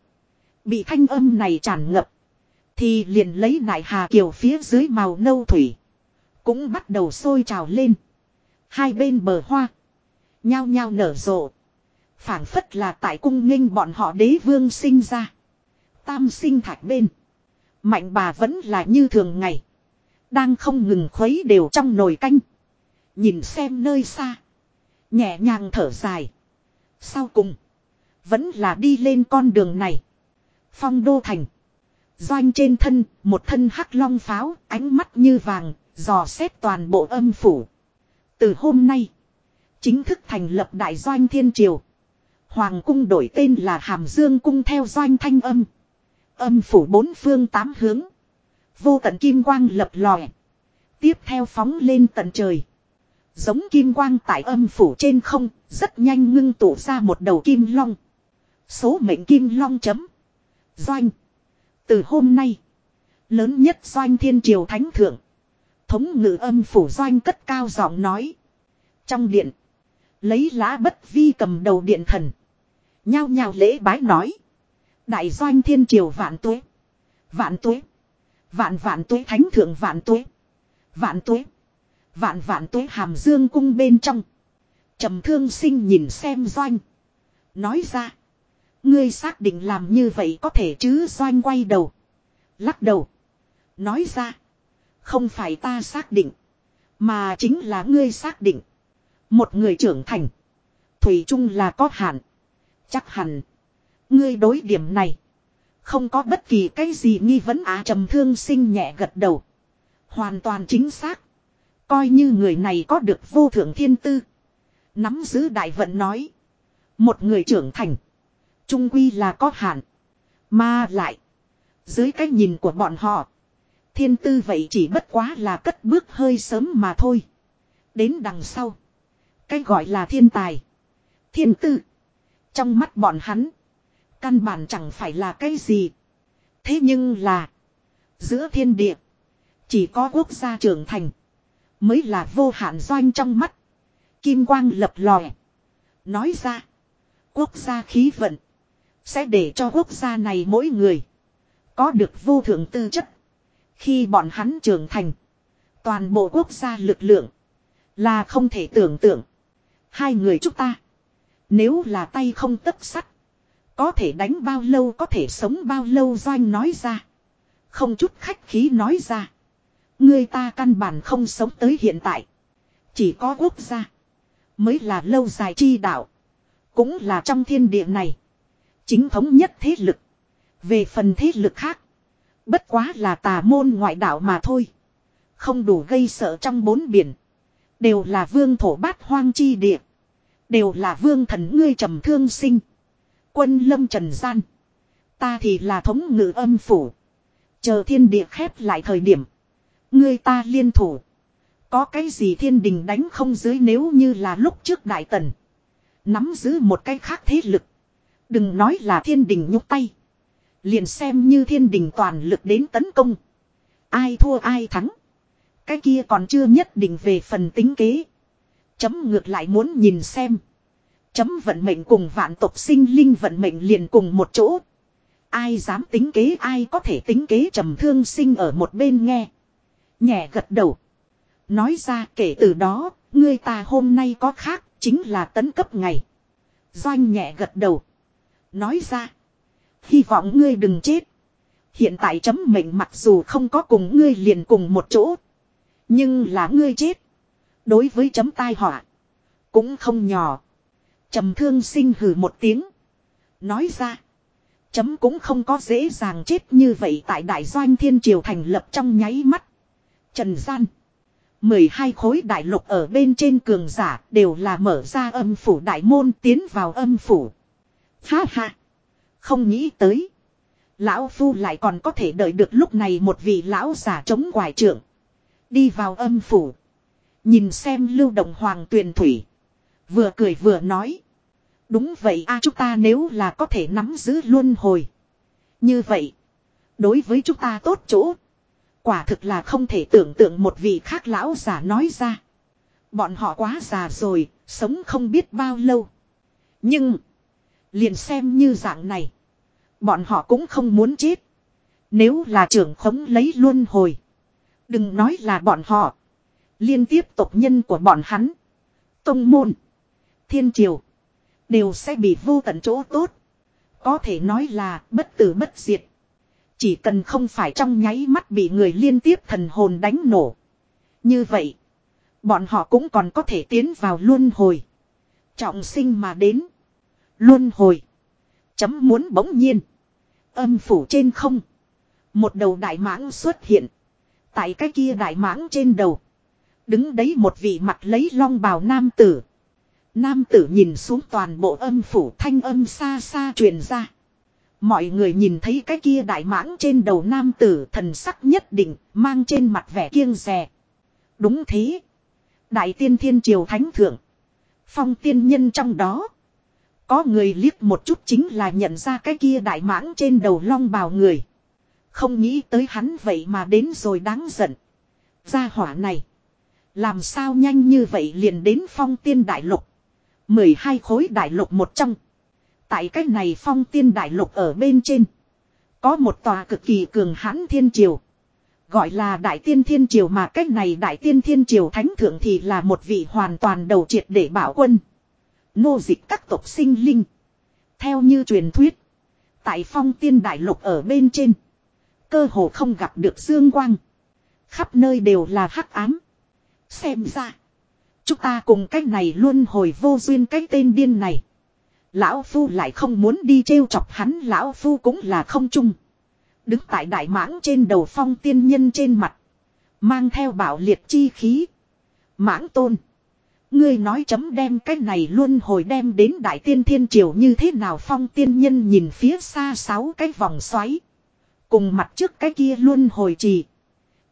Bị thanh âm này tràn ngập. Thì liền lấy nại hà kiều phía dưới màu nâu thủy. Cũng bắt đầu sôi trào lên. Hai bên bờ hoa. Nhao nhao nở rộ phảng phất là tại cung nghênh bọn họ đế vương sinh ra. Tam sinh thạch bên. Mạnh bà vẫn là như thường ngày. Đang không ngừng khuấy đều trong nồi canh. Nhìn xem nơi xa. Nhẹ nhàng thở dài. Sau cùng. Vẫn là đi lên con đường này. Phong đô thành. Doanh trên thân, một thân hắc long pháo, ánh mắt như vàng, dò xét toàn bộ âm phủ. Từ hôm nay, chính thức thành lập đại doanh thiên triều. Hoàng cung đổi tên là Hàm Dương cung theo doanh thanh âm. Âm phủ bốn phương tám hướng. Vô tận kim quang lập lòe. Tiếp theo phóng lên tận trời. Giống kim quang tại âm phủ trên không, rất nhanh ngưng tụ ra một đầu kim long. Số mệnh kim long chấm. Doanh. Từ hôm nay, lớn nhất doanh thiên triều thánh thượng. Thống ngự âm phủ doanh cất cao giọng nói. Trong điện, lấy lá bất vi cầm đầu điện thần. Nhao nhao lễ bái nói. Đại doanh thiên triều vạn tuế. Vạn tuế. Vạn vạn tuế thánh thượng vạn tuế. Vạn tuế. Vạn vạn tuế hàm dương cung bên trong. trầm thương sinh nhìn xem doanh. Nói ra. Ngươi xác định làm như vậy có thể chứ doanh quay đầu. Lắc đầu. Nói ra. Không phải ta xác định. Mà chính là ngươi xác định. Một người trưởng thành. Thủy chung là có hạn. Chắc hẳn. Ngươi đối điểm này. Không có bất kỳ cái gì nghi vấn á trầm thương sinh nhẹ gật đầu. Hoàn toàn chính xác. Coi như người này có được vô thượng thiên tư. Nắm giữ đại vận nói. Một người trưởng thành. Trung quy là có hạn. Mà lại. Dưới cái nhìn của bọn họ. Thiên tư vậy chỉ bất quá là cất bước hơi sớm mà thôi. Đến đằng sau. Cái gọi là thiên tài. Thiên tư. Trong mắt bọn hắn. Căn bản chẳng phải là cái gì. Thế nhưng là. Giữa thiên địa. Chỉ có quốc gia trưởng thành. Mới là vô hạn doanh trong mắt. Kim quang lập lòe. Nói ra. Quốc gia khí vận. Sẽ để cho quốc gia này mỗi người. Có được vô thượng tư chất. Khi bọn hắn trưởng thành. Toàn bộ quốc gia lực lượng. Là không thể tưởng tượng. Hai người chúng ta. Nếu là tay không tất sắt. Có thể đánh bao lâu, có thể sống bao lâu doanh nói ra. Không chút khách khí nói ra. Người ta căn bản không sống tới hiện tại. Chỉ có quốc gia. Mới là lâu dài chi đạo. Cũng là trong thiên địa này. Chính thống nhất thế lực. Về phần thế lực khác. Bất quá là tà môn ngoại đạo mà thôi. Không đủ gây sợ trong bốn biển. Đều là vương thổ bát hoang chi địa. Đều là vương thần ngươi trầm thương sinh. Quân lâm trần gian. Ta thì là thống ngự âm phủ. Chờ thiên địa khép lại thời điểm. Ngươi ta liên thủ. Có cái gì thiên đình đánh không dưới nếu như là lúc trước đại tần. Nắm giữ một cái khác thế lực. Đừng nói là thiên đình nhúc tay. Liền xem như thiên đình toàn lực đến tấn công. Ai thua ai thắng. Cái kia còn chưa nhất định về phần tính kế. Chấm ngược lại muốn nhìn xem. Chấm vận mệnh cùng vạn tộc sinh linh vận mệnh liền cùng một chỗ. Ai dám tính kế ai có thể tính kế trầm thương sinh ở một bên nghe. Nhẹ gật đầu. Nói ra kể từ đó, ngươi ta hôm nay có khác, chính là tấn cấp ngày. Doanh nhẹ gật đầu. Nói ra. Hy vọng ngươi đừng chết. Hiện tại chấm mệnh mặc dù không có cùng ngươi liền cùng một chỗ. Nhưng là ngươi chết. Đối với chấm tai họa. Cũng không nhỏ. trầm thương sinh hừ một tiếng. Nói ra. Chấm cũng không có dễ dàng chết như vậy tại đại doanh thiên triều thành lập trong nháy mắt. Trần gian. 12 khối đại lục ở bên trên cường giả đều là mở ra âm phủ đại môn tiến vào âm phủ. Ha ha. Không nghĩ tới. Lão Phu lại còn có thể đợi được lúc này một vị lão giả chống quải trưởng. Đi vào âm phủ. Nhìn xem lưu động hoàng tuyền thủy. Vừa cười vừa nói. Đúng vậy a chúng ta nếu là có thể nắm giữ luân hồi. Như vậy. Đối với chúng ta tốt chỗ. Quả thực là không thể tưởng tượng một vị khác lão giả nói ra. Bọn họ quá già rồi, sống không biết bao lâu. Nhưng. Liền xem như dạng này. Bọn họ cũng không muốn chết. Nếu là trưởng khống lấy luân hồi. Đừng nói là bọn họ. Liên tiếp tộc nhân của bọn hắn. Tông môn. Thiên triều. Đều sẽ bị vô tận chỗ tốt. Có thể nói là bất tử bất diệt. Chỉ cần không phải trong nháy mắt bị người liên tiếp thần hồn đánh nổ. Như vậy. Bọn họ cũng còn có thể tiến vào luân hồi. Trọng sinh mà đến. Luân hồi. Chấm muốn bỗng nhiên. Âm phủ trên không. Một đầu đại mãng xuất hiện. Tại cái kia đại mãng trên đầu. Đứng đấy một vị mặt lấy long bào nam tử. Nam tử nhìn xuống toàn bộ âm phủ thanh âm xa xa truyền ra. Mọi người nhìn thấy cái kia đại mãng trên đầu nam tử thần sắc nhất định, mang trên mặt vẻ kiêng rè. Đúng thế. Đại tiên thiên triều thánh thượng. Phong tiên nhân trong đó. Có người liếc một chút chính là nhận ra cái kia đại mãng trên đầu long bào người. Không nghĩ tới hắn vậy mà đến rồi đáng giận. Gia hỏa này. Làm sao nhanh như vậy liền đến phong tiên đại lục. 12 khối đại lục một trong. Tại cái này phong tiên đại lục ở bên trên. Có một tòa cực kỳ cường hãn thiên triều. Gọi là đại tiên thiên triều mà cách này đại tiên thiên triều thánh thượng thì là một vị hoàn toàn đầu triệt để bảo quân. Nô dịch các tộc sinh linh. Theo như truyền thuyết. Tại phong tiên đại lục ở bên trên. Cơ hồ không gặp được dương quang. Khắp nơi đều là hắc ám. Xem ra. Chúng ta cùng cách này luôn hồi vô duyên cái tên điên này. Lão Phu lại không muốn đi trêu chọc hắn, Lão Phu cũng là không chung. Đứng tại đại mãng trên đầu phong tiên nhân trên mặt. Mang theo bảo liệt chi khí. Mãng tôn. Ngươi nói chấm đem cái này luôn hồi đem đến đại tiên thiên triều như thế nào phong tiên nhân nhìn phía xa sáu cái vòng xoáy. Cùng mặt trước cái kia luôn hồi trì.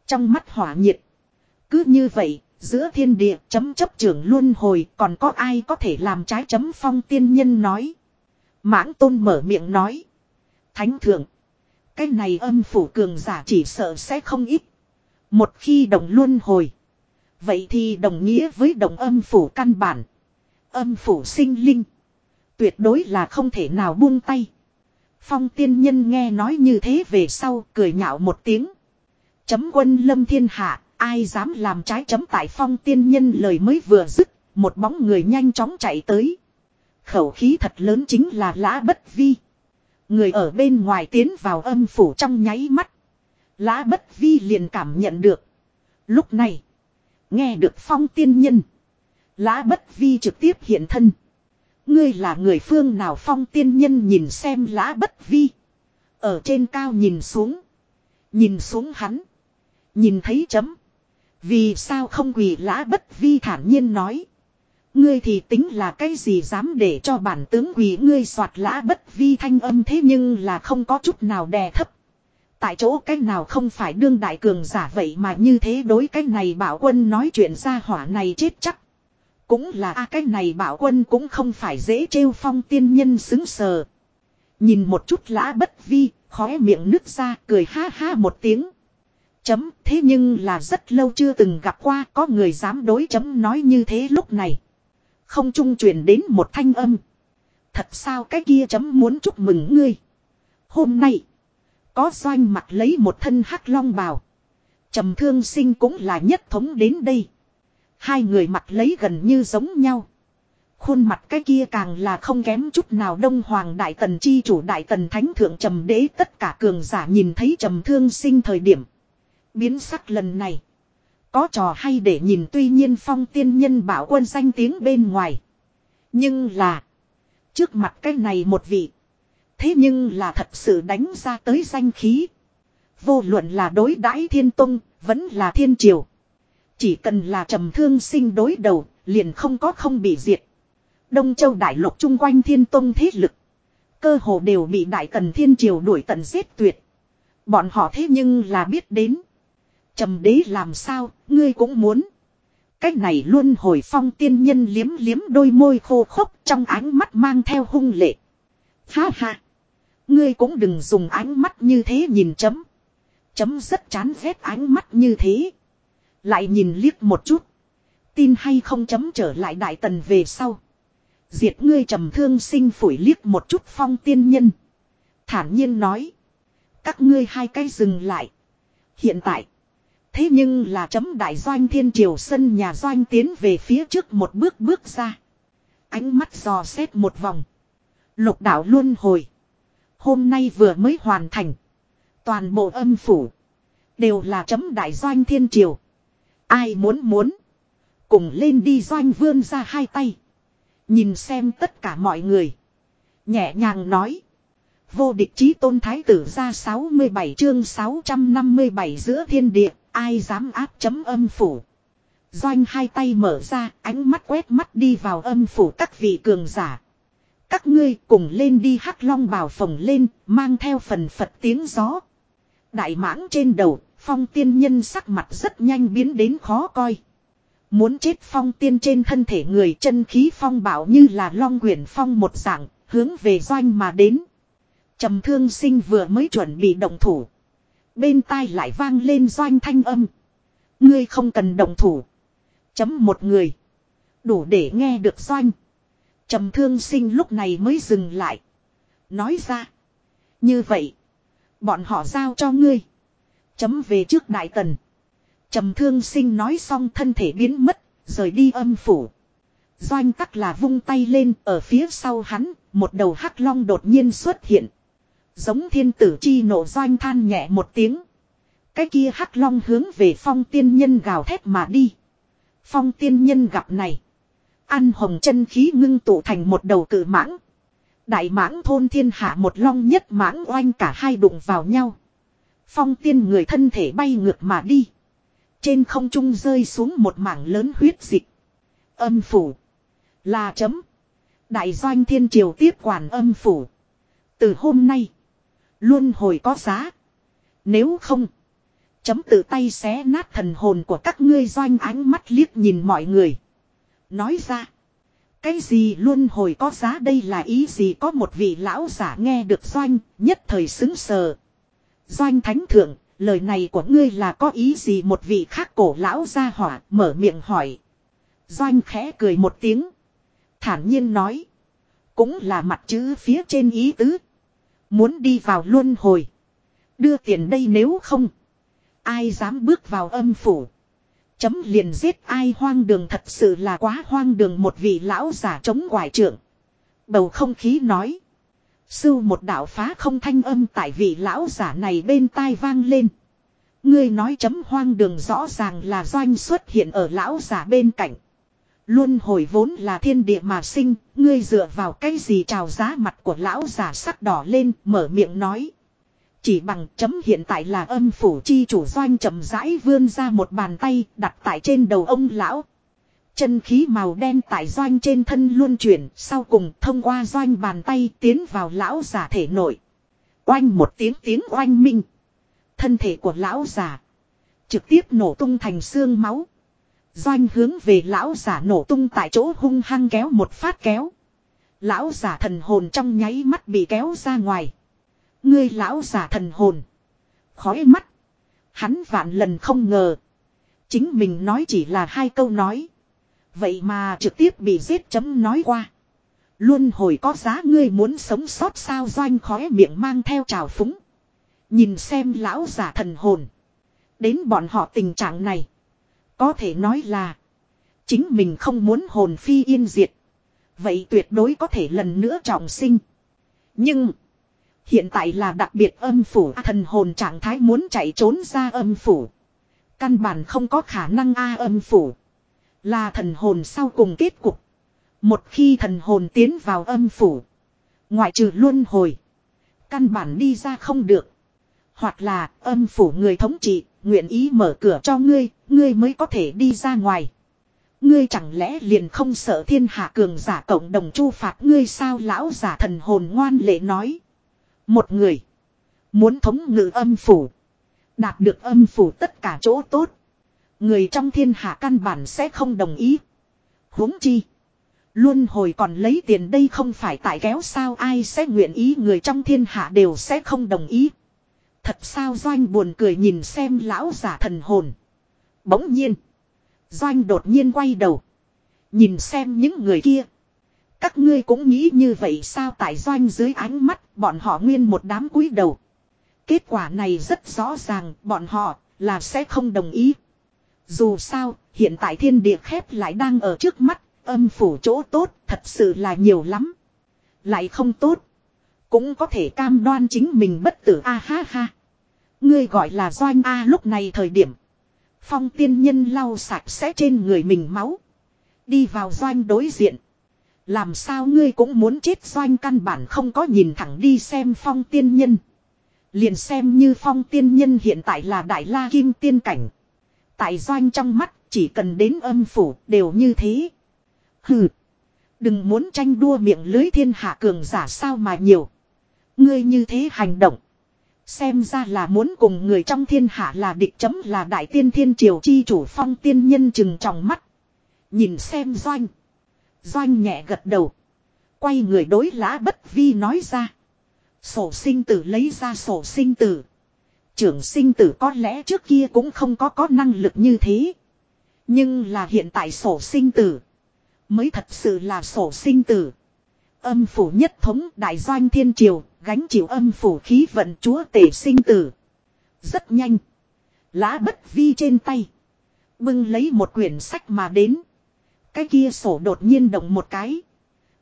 Trong mắt hỏa nhiệt. Cứ như vậy, giữa thiên địa chấm chấp trưởng luôn hồi còn có ai có thể làm trái chấm phong tiên nhân nói. Mãng tôn mở miệng nói. Thánh thượng. Cái này âm phủ cường giả chỉ sợ sẽ không ít. Một khi đồng luôn hồi. Vậy thì đồng nghĩa với đồng âm phủ căn bản. Âm phủ sinh linh. Tuyệt đối là không thể nào buông tay. Phong tiên nhân nghe nói như thế về sau cười nhạo một tiếng. Chấm quân lâm thiên hạ, ai dám làm trái chấm tại phong tiên nhân lời mới vừa dứt, một bóng người nhanh chóng chạy tới. Khẩu khí thật lớn chính là lã bất vi. Người ở bên ngoài tiến vào âm phủ trong nháy mắt. Lã bất vi liền cảm nhận được. Lúc này, nghe được phong tiên nhân. lá bất vi trực tiếp hiện thân. Ngươi là người phương nào phong tiên nhân nhìn xem lá bất vi. Ở trên cao nhìn xuống. Nhìn xuống hắn. Nhìn thấy chấm. Vì sao không quỳ lá bất vi thản nhiên nói. Ngươi thì tính là cái gì dám để cho bản tướng quỳ ngươi soạt lã bất vi thanh âm thế nhưng là không có chút nào đè thấp. Tại chỗ cái nào không phải đương đại cường giả vậy mà như thế đối cái này bảo quân nói chuyện ra hỏa này chết chắc. Cũng là a cái này bảo quân cũng không phải dễ trêu phong tiên nhân xứng sờ. Nhìn một chút lã bất vi, khóe miệng nứt ra cười ha ha một tiếng. Chấm thế nhưng là rất lâu chưa từng gặp qua có người dám đối chấm nói như thế lúc này. Không trung truyền đến một thanh âm. Thật sao cái kia chấm muốn chúc mừng ngươi. Hôm nay. Có doanh mặt lấy một thân hắc long bào. trầm thương sinh cũng là nhất thống đến đây. Hai người mặt lấy gần như giống nhau. Khuôn mặt cái kia càng là không kém chút nào đông hoàng đại tần chi chủ đại tần thánh thượng trầm đế tất cả cường giả nhìn thấy trầm thương sinh thời điểm. Biến sắc lần này. Có trò hay để nhìn tuy nhiên phong tiên nhân bảo quân danh tiếng bên ngoài. Nhưng là. Trước mặt cái này một vị. Thế nhưng là thật sự đánh ra tới danh khí. Vô luận là đối đãi thiên tông, vẫn là thiên triều. Chỉ cần là trầm thương sinh đối đầu, liền không có không bị diệt. Đông châu đại lục chung quanh thiên tông thế lực. Cơ hồ đều bị đại tần thiên triều đuổi tận giết tuyệt. Bọn họ thế nhưng là biết đến. Trầm đế làm sao, ngươi cũng muốn. Cách này luôn hồi phong tiên nhân liếm liếm đôi môi khô khốc trong ánh mắt mang theo hung lệ. Ha ha. Ngươi cũng đừng dùng ánh mắt như thế nhìn chấm. Chấm rất chán ghét ánh mắt như thế. Lại nhìn liếc một chút. Tin hay không chấm trở lại đại tần về sau. Diệt ngươi trầm thương sinh phủi liếc một chút phong tiên nhân. Thản nhiên nói. Các ngươi hai cái dừng lại. Hiện tại. Thế nhưng là chấm đại doanh thiên triều sân nhà doanh tiến về phía trước một bước bước ra. Ánh mắt dò xét một vòng. Lục đạo luôn hồi. Hôm nay vừa mới hoàn thành. Toàn bộ âm phủ. Đều là chấm đại doanh thiên triều. Ai muốn muốn. Cùng lên đi doanh vươn ra hai tay. Nhìn xem tất cả mọi người. Nhẹ nhàng nói. Vô địch chí tôn thái tử ra 67 chương 657 giữa thiên địa, ai dám áp chấm âm phủ. Doanh hai tay mở ra, ánh mắt quét mắt đi vào âm phủ các vị cường giả. Các ngươi cùng lên đi hắc long bào phồng lên, mang theo phần Phật tiếng gió. Đại mãng trên đầu, phong tiên nhân sắc mặt rất nhanh biến đến khó coi. Muốn chết phong tiên trên thân thể người chân khí phong bảo như là long quyển phong một dạng, hướng về doanh mà đến. trầm thương sinh vừa mới chuẩn bị động thủ. Bên tai lại vang lên doanh thanh âm. Ngươi không cần động thủ. Chấm một người. Đủ để nghe được doanh trầm thương sinh lúc này mới dừng lại. Nói ra. Như vậy. Bọn họ giao cho ngươi. Chấm về trước đại tần. trầm thương sinh nói xong thân thể biến mất. Rời đi âm phủ. Doanh tắc là vung tay lên, ở phía sau hắn. Một đầu hắc long đột nhiên xuất hiện. Giống thiên tử chi nộ doanh than nhẹ một tiếng. Cái kia hắc long hướng về phong tiên nhân gào thét mà đi. Phong tiên nhân gặp này. Ăn hồng chân khí ngưng tụ thành một đầu cử mãng. Đại mãng thôn thiên hạ một long nhất mãng oanh cả hai đụng vào nhau. Phong tiên người thân thể bay ngược mà đi. Trên không trung rơi xuống một mảng lớn huyết dịch. Âm phủ. Là chấm. Đại doanh thiên triều tiếp quản âm phủ. Từ hôm nay. Luôn hồi có giá. Nếu không. Chấm tự tay xé nát thần hồn của các ngươi doanh ánh mắt liếc nhìn mọi người. Nói ra. Cái gì luôn hồi có giá đây là ý gì có một vị lão giả nghe được doanh, nhất thời xứng sờ. Doanh thánh thượng, lời này của ngươi là có ý gì một vị khác cổ lão ra hỏa, mở miệng hỏi. Doanh khẽ cười một tiếng. Thản nhiên nói. Cũng là mặt chữ phía trên ý tứ. Muốn đi vào luân hồi. Đưa tiền đây nếu không. Ai dám bước vào âm phủ. Chấm liền giết ai hoang đường thật sự là quá hoang đường một vị lão giả chống quải trưởng. Bầu không khí nói. Sưu một đạo phá không thanh âm tại vị lão giả này bên tai vang lên. Ngươi nói chấm hoang đường rõ ràng là doanh xuất hiện ở lão giả bên cạnh. Luôn hồi vốn là thiên địa mà sinh, ngươi dựa vào cái gì trào giá mặt của lão giả sắc đỏ lên, mở miệng nói. Chỉ bằng chấm hiện tại là âm phủ chi chủ doanh chậm rãi vươn ra một bàn tay đặt tại trên đầu ông lão. Chân khí màu đen tại doanh trên thân luôn chuyển, sau cùng thông qua doanh bàn tay tiến vào lão giả thể nội. Oanh một tiếng tiếng oanh minh. Thân thể của lão giả trực tiếp nổ tung thành xương máu. Doanh hướng về lão giả nổ tung tại chỗ hung hăng kéo một phát kéo. Lão giả thần hồn trong nháy mắt bị kéo ra ngoài. Ngươi lão giả thần hồn. Khói mắt. Hắn vạn lần không ngờ. Chính mình nói chỉ là hai câu nói. Vậy mà trực tiếp bị giết chấm nói qua. Luôn hồi có giá ngươi muốn sống sót sao doanh khói miệng mang theo trào phúng. Nhìn xem lão giả thần hồn. Đến bọn họ tình trạng này. Có thể nói là. Chính mình không muốn hồn phi yên diệt. Vậy tuyệt đối có thể lần nữa trọng sinh. Nhưng. Hiện tại là đặc biệt âm phủ thần hồn trạng thái muốn chạy trốn ra âm phủ. Căn bản không có khả năng a âm phủ. Là thần hồn sau cùng kết cục. Một khi thần hồn tiến vào âm phủ. Ngoại trừ luân hồi. Căn bản đi ra không được. Hoặc là âm phủ người thống trị, nguyện ý mở cửa cho ngươi, ngươi mới có thể đi ra ngoài. Ngươi chẳng lẽ liền không sợ thiên hạ cường giả cộng đồng chu phạt ngươi sao lão giả thần hồn ngoan lệ nói. Một người. Muốn thống ngự âm phủ. Đạt được âm phủ tất cả chỗ tốt. Người trong thiên hạ căn bản sẽ không đồng ý. huống chi. Luôn hồi còn lấy tiền đây không phải tại kéo sao ai sẽ nguyện ý người trong thiên hạ đều sẽ không đồng ý. Thật sao Doanh buồn cười nhìn xem lão giả thần hồn. Bỗng nhiên. Doanh đột nhiên quay đầu. Nhìn xem những người kia. Các ngươi cũng nghĩ như vậy sao tại Doanh dưới ánh mắt bọn họ nguyên một đám cúi đầu. Kết quả này rất rõ ràng bọn họ là sẽ không đồng ý. Dù sao, hiện tại thiên địa khép lại đang ở trước mắt, âm phủ chỗ tốt thật sự là nhiều lắm. Lại không tốt. Cũng có thể cam đoan chính mình bất tử a ha ha. Ngươi gọi là doanh A lúc này thời điểm. Phong tiên nhân lau sạch sẽ trên người mình máu. Đi vào doanh đối diện. Làm sao ngươi cũng muốn chết doanh căn bản không có nhìn thẳng đi xem phong tiên nhân. Liền xem như phong tiên nhân hiện tại là đại la kim tiên cảnh. Tại doanh trong mắt, chỉ cần đến âm phủ, đều như thế. Hừ. Đừng muốn tranh đua miệng lưới thiên hạ cường giả sao mà nhiều. Ngươi như thế hành động. Xem ra là muốn cùng người trong thiên hạ là địch chấm là đại tiên thiên triều chi chủ phong tiên nhân chừng trong mắt. Nhìn xem doanh. Doanh nhẹ gật đầu. Quay người đối lã bất vi nói ra. Sổ sinh tử lấy ra sổ sinh tử. Trưởng sinh tử có lẽ trước kia cũng không có có năng lực như thế. Nhưng là hiện tại sổ sinh tử. Mới thật sự là sổ sinh tử. Âm phủ nhất thống đại doanh thiên triều, gánh chịu âm phủ khí vận chúa tể sinh tử. Rất nhanh. Lã bất vi trên tay. Bưng lấy một quyển sách mà đến. Cái kia sổ đột nhiên động một cái.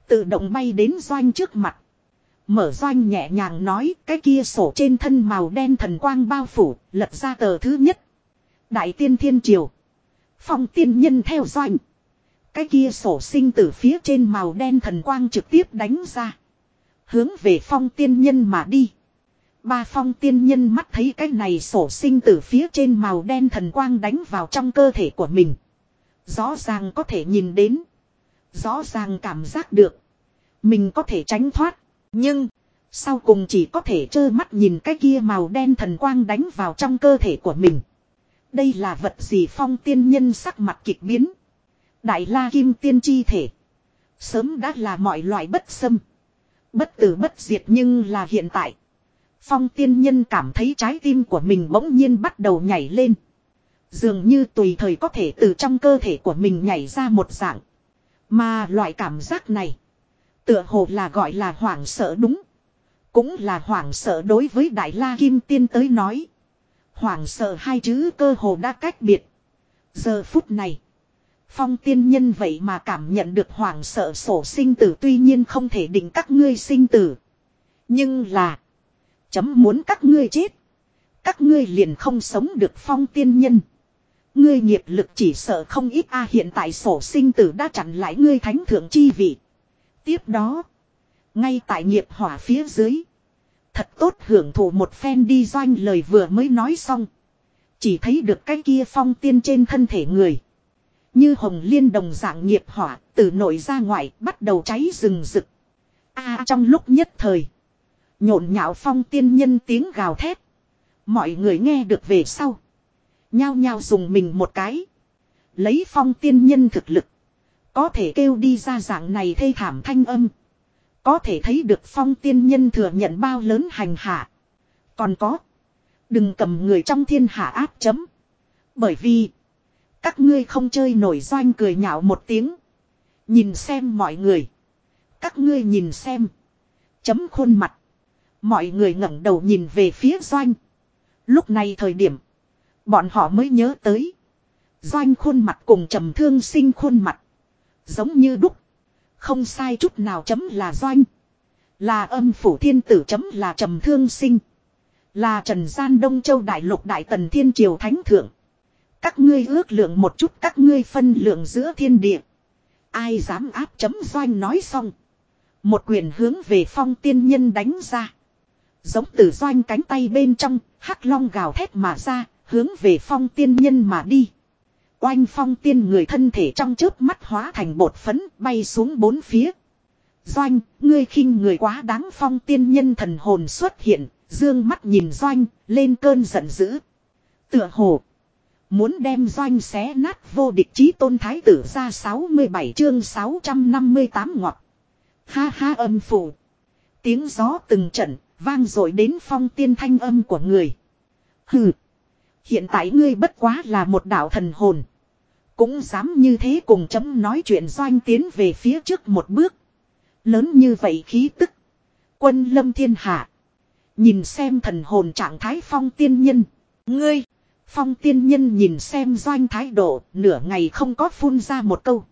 Tự động bay đến doanh trước mặt. Mở doanh nhẹ nhàng nói cái kia sổ trên thân màu đen thần quang bao phủ, lật ra tờ thứ nhất. Đại tiên thiên triều. Phong tiên nhân theo doanh. Cái kia sổ sinh từ phía trên màu đen thần quang trực tiếp đánh ra. Hướng về phong tiên nhân mà đi. Ba phong tiên nhân mắt thấy cái này sổ sinh từ phía trên màu đen thần quang đánh vào trong cơ thể của mình. Rõ ràng có thể nhìn đến. Rõ ràng cảm giác được. Mình có thể tránh thoát. Nhưng. Sau cùng chỉ có thể trơ mắt nhìn cái kia màu đen thần quang đánh vào trong cơ thể của mình. Đây là vật gì phong tiên nhân sắc mặt kịch biến. Đại la kim tiên chi thể. Sớm đã là mọi loại bất xâm. Bất tử bất diệt nhưng là hiện tại. Phong tiên nhân cảm thấy trái tim của mình bỗng nhiên bắt đầu nhảy lên. Dường như tùy thời có thể từ trong cơ thể của mình nhảy ra một dạng. Mà loại cảm giác này. Tựa hồ là gọi là hoảng sợ đúng. Cũng là hoảng sợ đối với Đại La Kim Tiên tới nói. Hoảng sợ hai chữ cơ hồ đã cách biệt. Giờ phút này. Phong tiên nhân vậy mà cảm nhận được hoảng sợ sổ sinh tử tuy nhiên không thể định các ngươi sinh tử. Nhưng là. Chấm muốn các ngươi chết. Các ngươi liền không sống được phong tiên nhân. Ngươi nghiệp lực chỉ sợ không ít a, hiện tại sổ sinh tử đã chặn lại ngươi thánh thượng chi vị. Tiếp đó. Ngay tại nghiệp hỏa phía dưới. Thật tốt hưởng thụ một phen đi doanh lời vừa mới nói xong. Chỉ thấy được cái kia phong tiên trên thân thể người. Như hồng liên đồng dạng nghiệp hỏa từ nội ra ngoài bắt đầu cháy rừng rực. a, trong lúc nhất thời. Nhộn nhạo phong tiên nhân tiếng gào thét. Mọi người nghe được về sau. Nhao nhao dùng mình một cái. Lấy phong tiên nhân thực lực. Có thể kêu đi ra dạng này thê thảm thanh âm. Có thể thấy được phong tiên nhân thừa nhận bao lớn hành hạ. Còn có. Đừng cầm người trong thiên hạ áp chấm. Bởi vì. Các ngươi không chơi nổi doanh cười nhạo một tiếng. Nhìn xem mọi người. Các ngươi nhìn xem. Chấm khuôn mặt. Mọi người ngẩng đầu nhìn về phía doanh. Lúc này thời điểm. Bọn họ mới nhớ tới. Doanh khuôn mặt cùng trầm thương sinh khuôn mặt. Giống như đúc. Không sai chút nào chấm là doanh. Là âm phủ thiên tử chấm là trầm thương sinh. Là trần gian đông châu đại lục đại tần thiên triều thánh thượng. Các ngươi ước lượng một chút các ngươi phân lượng giữa thiên địa. Ai dám áp chấm doanh nói xong. Một quyền hướng về phong tiên nhân đánh ra. Giống từ doanh cánh tay bên trong, hắc long gào thét mà ra, hướng về phong tiên nhân mà đi. Oanh phong tiên người thân thể trong chớp mắt hóa thành bột phấn bay xuống bốn phía. Doanh, ngươi khinh người quá đáng phong tiên nhân thần hồn xuất hiện, dương mắt nhìn doanh, lên cơn giận dữ. Tựa hồ. Muốn đem doanh xé nát vô địch chí tôn thái tử ra 67 chương 658 ngọt. Ha ha âm phủ. Tiếng gió từng trận, vang dội đến phong tiên thanh âm của người. Hừ. Hiện tại ngươi bất quá là một đạo thần hồn. Cũng dám như thế cùng chấm nói chuyện doanh tiến về phía trước một bước. Lớn như vậy khí tức. Quân lâm thiên hạ. Nhìn xem thần hồn trạng thái phong tiên nhân. Ngươi. Phong tiên nhân nhìn xem doanh thái độ. Nửa ngày không có phun ra một câu.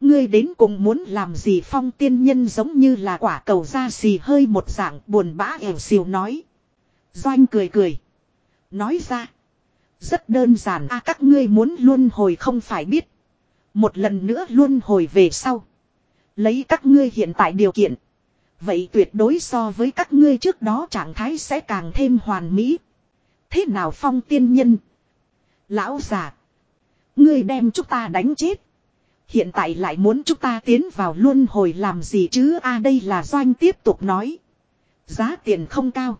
Ngươi đến cùng muốn làm gì phong tiên nhân giống như là quả cầu da xì hơi một dạng buồn bã ẻo xìu nói. Doanh cười cười. Nói ra. Rất đơn giản a các ngươi muốn luôn hồi không phải biết. Một lần nữa luôn hồi về sau. Lấy các ngươi hiện tại điều kiện. Vậy tuyệt đối so với các ngươi trước đó trạng thái sẽ càng thêm hoàn mỹ. Thế nào phong tiên nhân? Lão già. Ngươi đem chúng ta đánh chết. Hiện tại lại muốn chúng ta tiến vào luân hồi làm gì chứ a đây là doanh tiếp tục nói. Giá tiền không cao.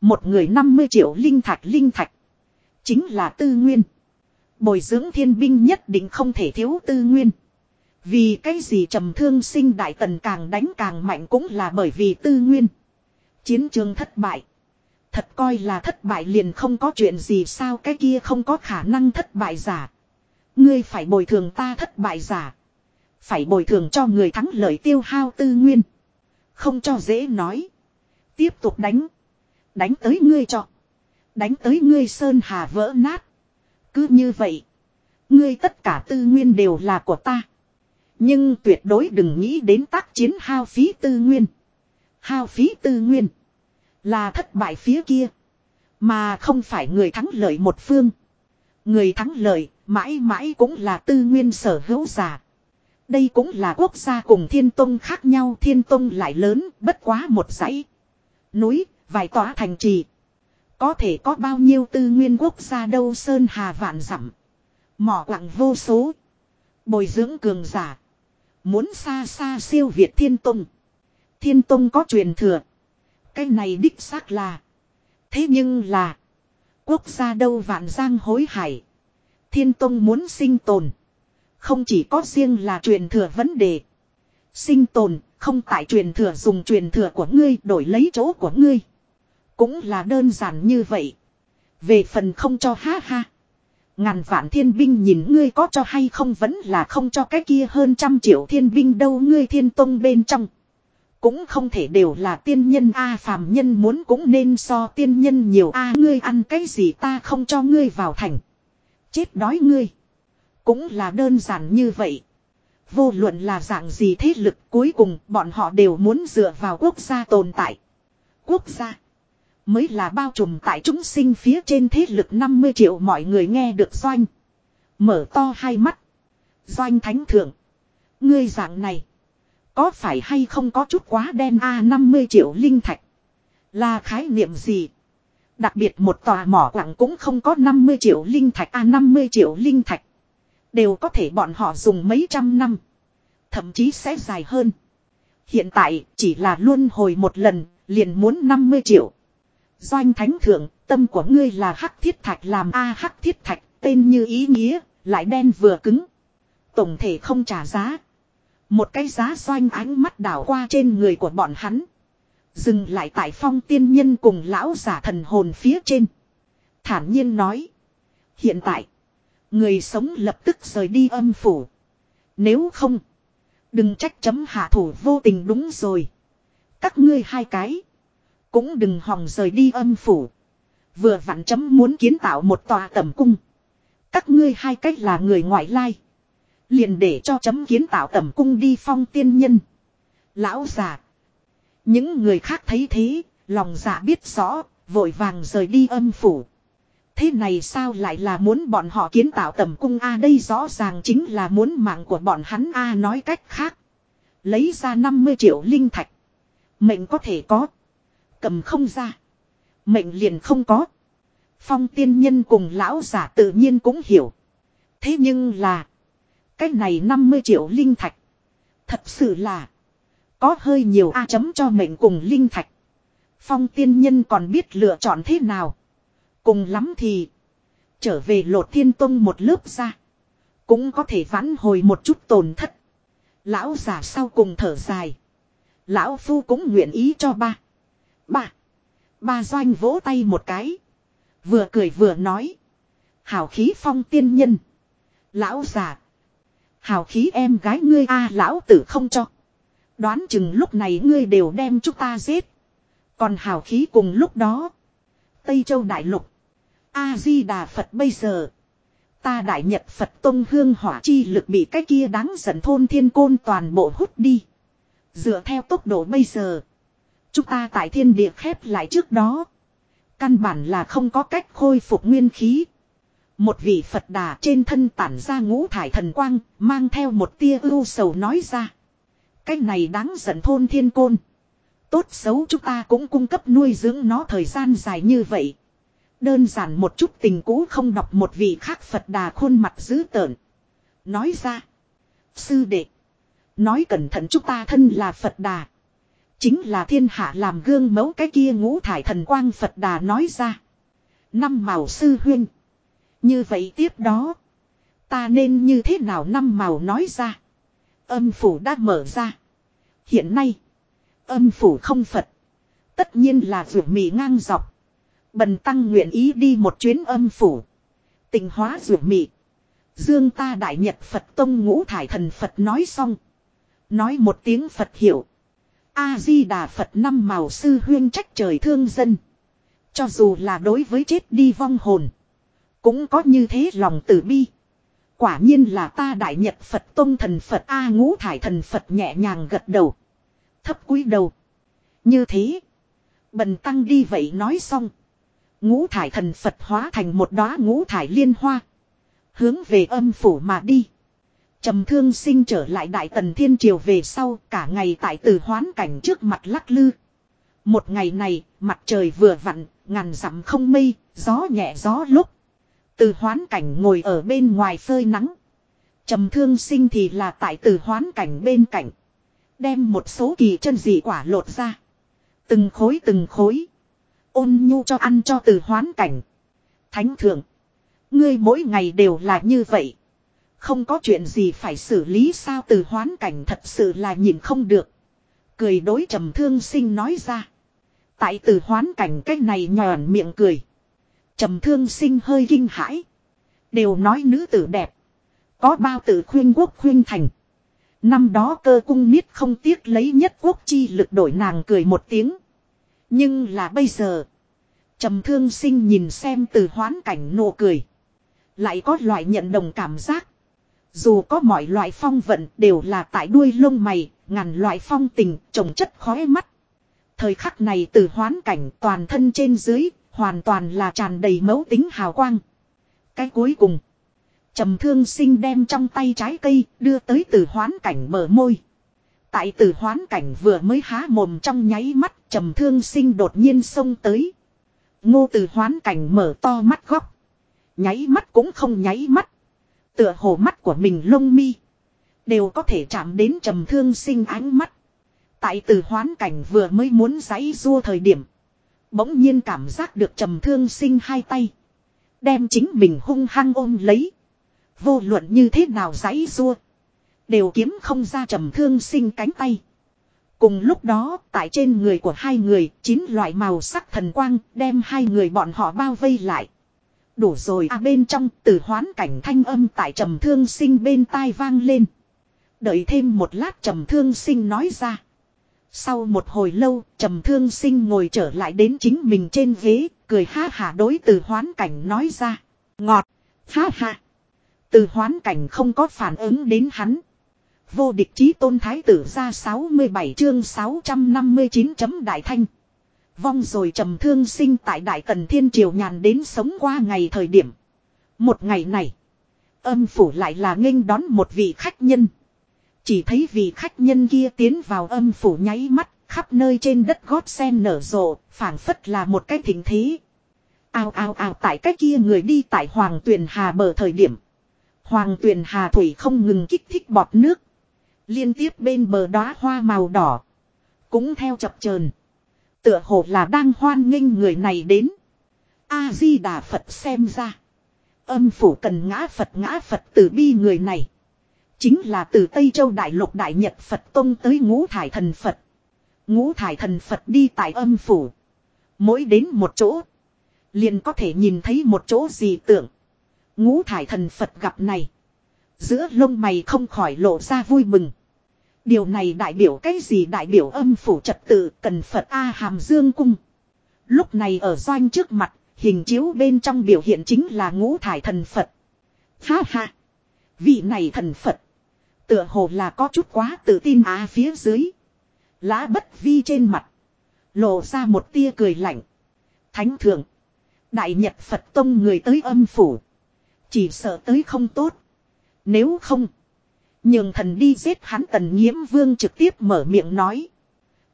Một người 50 triệu linh thạch linh thạch. Chính là tư nguyên. Bồi dưỡng thiên binh nhất định không thể thiếu tư nguyên. Vì cái gì trầm thương sinh đại tần càng đánh càng mạnh cũng là bởi vì tư nguyên. Chiến trường thất bại. Thật coi là thất bại liền không có chuyện gì sao cái kia không có khả năng thất bại giả. Ngươi phải bồi thường ta thất bại giả. Phải bồi thường cho người thắng lợi tiêu hao tư nguyên. Không cho dễ nói. Tiếp tục đánh. Đánh tới ngươi cho. Đánh tới ngươi sơn hà vỡ nát. Cứ như vậy. Ngươi tất cả tư nguyên đều là của ta. Nhưng tuyệt đối đừng nghĩ đến tác chiến hao phí tư nguyên. Hao phí tư nguyên. Là thất bại phía kia. Mà không phải người thắng lợi một phương. Người thắng lợi mãi mãi cũng là tư nguyên sở hữu giả. Đây cũng là quốc gia cùng thiên tông khác nhau. Thiên tông lại lớn bất quá một dãy. Núi, vài tòa thành trì. Có thể có bao nhiêu tư nguyên quốc gia đâu sơn hà vạn dặm Mỏ quặng vô số. Bồi dưỡng cường giả. Muốn xa xa siêu Việt Thiên Tông. Thiên Tông có truyền thừa. Cái này đích xác là. Thế nhưng là. Quốc gia đâu vạn giang hối hải. Thiên Tông muốn sinh tồn. Không chỉ có riêng là truyền thừa vấn đề. Sinh tồn, không tại truyền thừa dùng truyền thừa của ngươi đổi lấy chỗ của ngươi. Cũng là đơn giản như vậy. Về phần không cho ha ha. Ngàn vạn thiên binh nhìn ngươi có cho hay không vẫn là không cho cái kia hơn trăm triệu thiên binh đâu ngươi thiên tông bên trong. Cũng không thể đều là tiên nhân a phàm nhân muốn cũng nên so tiên nhân nhiều a ngươi ăn cái gì ta không cho ngươi vào thành. Chết đói ngươi. Cũng là đơn giản như vậy. Vô luận là dạng gì thế lực cuối cùng bọn họ đều muốn dựa vào quốc gia tồn tại. Quốc gia. Mới là bao trùm tại chúng sinh phía trên thế lực 50 triệu mọi người nghe được doanh. Mở to hai mắt. Doanh thánh thượng. Ngươi dạng này. Có phải hay không có chút quá đen a 50 triệu linh thạch. Là khái niệm gì? Đặc biệt một tòa mỏ quặng cũng không có 50 triệu linh thạch a 50 triệu linh thạch. Đều có thể bọn họ dùng mấy trăm năm. Thậm chí sẽ dài hơn. Hiện tại chỉ là luân hồi một lần, liền muốn 50 triệu. Doanh thánh thượng, tâm của ngươi là hắc thiết thạch làm a hắc thiết thạch, tên như ý nghĩa, lại đen vừa cứng. Tổng thể không trả giá. Một cái giá doanh ánh mắt đảo qua trên người của bọn hắn. Dừng lại tại phong tiên nhân cùng lão giả thần hồn phía trên. Thản nhiên nói. Hiện tại. Người sống lập tức rời đi âm phủ. Nếu không. Đừng trách chấm hạ thủ vô tình đúng rồi. Các ngươi hai cái. Cũng đừng hòng rời đi âm phủ. Vừa vặn chấm muốn kiến tạo một tòa tẩm cung. Các ngươi hai cách là người ngoại lai. Liền để cho chấm kiến tạo tẩm cung đi phong tiên nhân. Lão già. Những người khác thấy thế, lòng dạ biết rõ, vội vàng rời đi âm phủ. Thế này sao lại là muốn bọn họ kiến tạo tẩm cung A đây rõ ràng chính là muốn mạng của bọn hắn A nói cách khác. Lấy ra 50 triệu linh thạch. Mệnh có thể có. Cầm không ra. Mệnh liền không có. Phong tiên nhân cùng lão giả tự nhiên cũng hiểu. Thế nhưng là. Cái này 50 triệu linh thạch. Thật sự là. Có hơi nhiều A chấm cho mệnh cùng linh thạch. Phong tiên nhân còn biết lựa chọn thế nào. Cùng lắm thì. Trở về lột thiên tông một lớp ra. Cũng có thể vãn hồi một chút tổn thất. Lão giả sau cùng thở dài. Lão phu cũng nguyện ý cho ba. Ba. Ba doanh vỗ tay một cái. Vừa cười vừa nói. Hào khí phong tiên nhân. Lão già. Hào khí em gái ngươi a, lão tử không cho. Đoán chừng lúc này ngươi đều đem chúng ta giết. Còn hào khí cùng lúc đó. Tây Châu Đại Lục. A-di-đà Phật bây giờ. Ta Đại Nhật Phật Tông Hương Hỏa Chi lực bị cái kia đáng giận thôn thiên côn toàn bộ hút đi. Dựa theo tốc độ bây giờ. Chúng ta tại thiên địa khép lại trước đó. Căn bản là không có cách khôi phục nguyên khí. Một vị Phật đà trên thân tản ra ngũ thải thần quang, mang theo một tia ưu sầu nói ra. Cái này đáng giận thôn thiên côn. Tốt xấu chúng ta cũng cung cấp nuôi dưỡng nó thời gian dài như vậy. Đơn giản một chút tình cũ không đọc một vị khác Phật đà khuôn mặt dữ tợn. Nói ra. Sư đệ. Nói cẩn thận chúng ta thân là Phật đà. Chính là thiên hạ làm gương mẫu cái kia ngũ thải thần quang Phật đà nói ra. Năm màu sư huyên. Như vậy tiếp đó. Ta nên như thế nào năm màu nói ra. Âm phủ đã mở ra. Hiện nay. Âm phủ không Phật. Tất nhiên là rượu mì ngang dọc. Bần tăng nguyện ý đi một chuyến âm phủ. Tình hóa rượu mị. Dương ta đại nhật Phật tông ngũ thải thần Phật nói xong. Nói một tiếng Phật hiểu. A-di-đà Phật năm màu sư huyên trách trời thương dân. Cho dù là đối với chết đi vong hồn. Cũng có như thế lòng tử bi. Quả nhiên là ta đại nhật Phật tôn thần Phật, A ngũ thải thần Phật nhẹ nhàng gật đầu. Thấp cúi đầu. Như thế. Bần tăng đi vậy nói xong. Ngũ thải thần Phật hóa thành một đóa ngũ thải liên hoa. Hướng về âm phủ mà đi. Trầm thương sinh trở lại đại tần thiên triều về sau cả ngày tại từ hoán cảnh trước mặt lắc lư. Một ngày này, mặt trời vừa vặn, ngàn dặm không mây, gió nhẹ gió lúc. Từ hoán cảnh ngồi ở bên ngoài phơi nắng. Trầm thương sinh thì là tại từ hoán cảnh bên cạnh. Đem một số kỳ chân dị quả lột ra. Từng khối từng khối. Ôn nhu cho ăn cho từ hoán cảnh. Thánh thượng. Ngươi mỗi ngày đều là như vậy. Không có chuyện gì phải xử lý sao từ hoán cảnh thật sự là nhìn không được. Cười đối trầm thương sinh nói ra. Tại từ hoán cảnh cái này nhòn miệng cười. Trầm thương sinh hơi kinh hãi. Đều nói nữ tử đẹp. Có bao tử khuyên quốc khuyên thành. Năm đó cơ cung niết không tiếc lấy nhất quốc chi lực đổi nàng cười một tiếng. Nhưng là bây giờ. trầm thương sinh nhìn xem từ hoán cảnh nụ cười. Lại có loại nhận đồng cảm giác. Dù có mọi loại phong vận đều là tại đuôi lông mày, ngàn loại phong tình, trồng chất khói mắt. Thời khắc này từ hoán cảnh toàn thân trên dưới, hoàn toàn là tràn đầy mẫu tính hào quang. Cái cuối cùng, trầm thương sinh đem trong tay trái cây đưa tới từ hoán cảnh mở môi. Tại từ hoán cảnh vừa mới há mồm trong nháy mắt trầm thương sinh đột nhiên xông tới. Ngô từ hoán cảnh mở to mắt góc. Nháy mắt cũng không nháy mắt. Tựa hồ mắt của mình lông mi. Đều có thể chạm đến trầm thương sinh ánh mắt. Tại từ hoán cảnh vừa mới muốn giãy rua thời điểm. Bỗng nhiên cảm giác được trầm thương sinh hai tay. Đem chính mình hung hăng ôm lấy. Vô luận như thế nào giãy rua. Đều kiếm không ra trầm thương sinh cánh tay. Cùng lúc đó, tại trên người của hai người, chín loại màu sắc thần quang, đem hai người bọn họ bao vây lại. Đủ rồi à bên trong, từ hoán cảnh thanh âm tại trầm thương sinh bên tai vang lên. Đợi thêm một lát trầm thương sinh nói ra. Sau một hồi lâu, trầm thương sinh ngồi trở lại đến chính mình trên ghế, cười ha hả đối từ hoán cảnh nói ra. Ngọt, ha ha. Từ hoán cảnh không có phản ứng đến hắn. Vô địch chí tôn thái tử ra 67 chương 659 chấm đại thanh. Vong rồi trầm thương sinh tại đại tần thiên triều nhàn đến sống qua ngày thời điểm. Một ngày này, âm phủ lại là nghênh đón một vị khách nhân. Chỉ thấy vị khách nhân kia tiến vào âm phủ nháy mắt, khắp nơi trên đất gót sen nở rộ, phảng phất là một cái thỉnh thế. Ao ao ao tại cái kia người đi tại Hoàng Tuyền Hà bờ thời điểm. Hoàng Tuyền Hà thủy không ngừng kích thích bọt nước. Liên tiếp bên bờ đóa hoa màu đỏ. Cũng theo chập chờn Tựa hồ là đang hoan nghênh người này đến. A-di-đà Phật xem ra. Âm phủ cần ngã Phật ngã Phật từ bi người này. Chính là từ Tây Châu Đại Lục Đại Nhật Phật Tông tới ngũ thải thần Phật. Ngũ thải thần Phật đi tại âm phủ. Mỗi đến một chỗ. Liền có thể nhìn thấy một chỗ gì tưởng. Ngũ thải thần Phật gặp này. Giữa lông mày không khỏi lộ ra vui mừng. Điều này đại biểu cái gì đại biểu âm phủ trật tự cần Phật A Hàm Dương Cung. Lúc này ở doanh trước mặt, hình chiếu bên trong biểu hiện chính là ngũ thải thần Phật. Ha ha! Vị này thần Phật. Tựa hồ là có chút quá tự tin á phía dưới. Lá bất vi trên mặt. Lộ ra một tia cười lạnh. Thánh thượng. Đại Nhật Phật Tông người tới âm phủ. Chỉ sợ tới không tốt. Nếu không. Nhường thần đi giết hắn tần nhiễm vương trực tiếp mở miệng nói.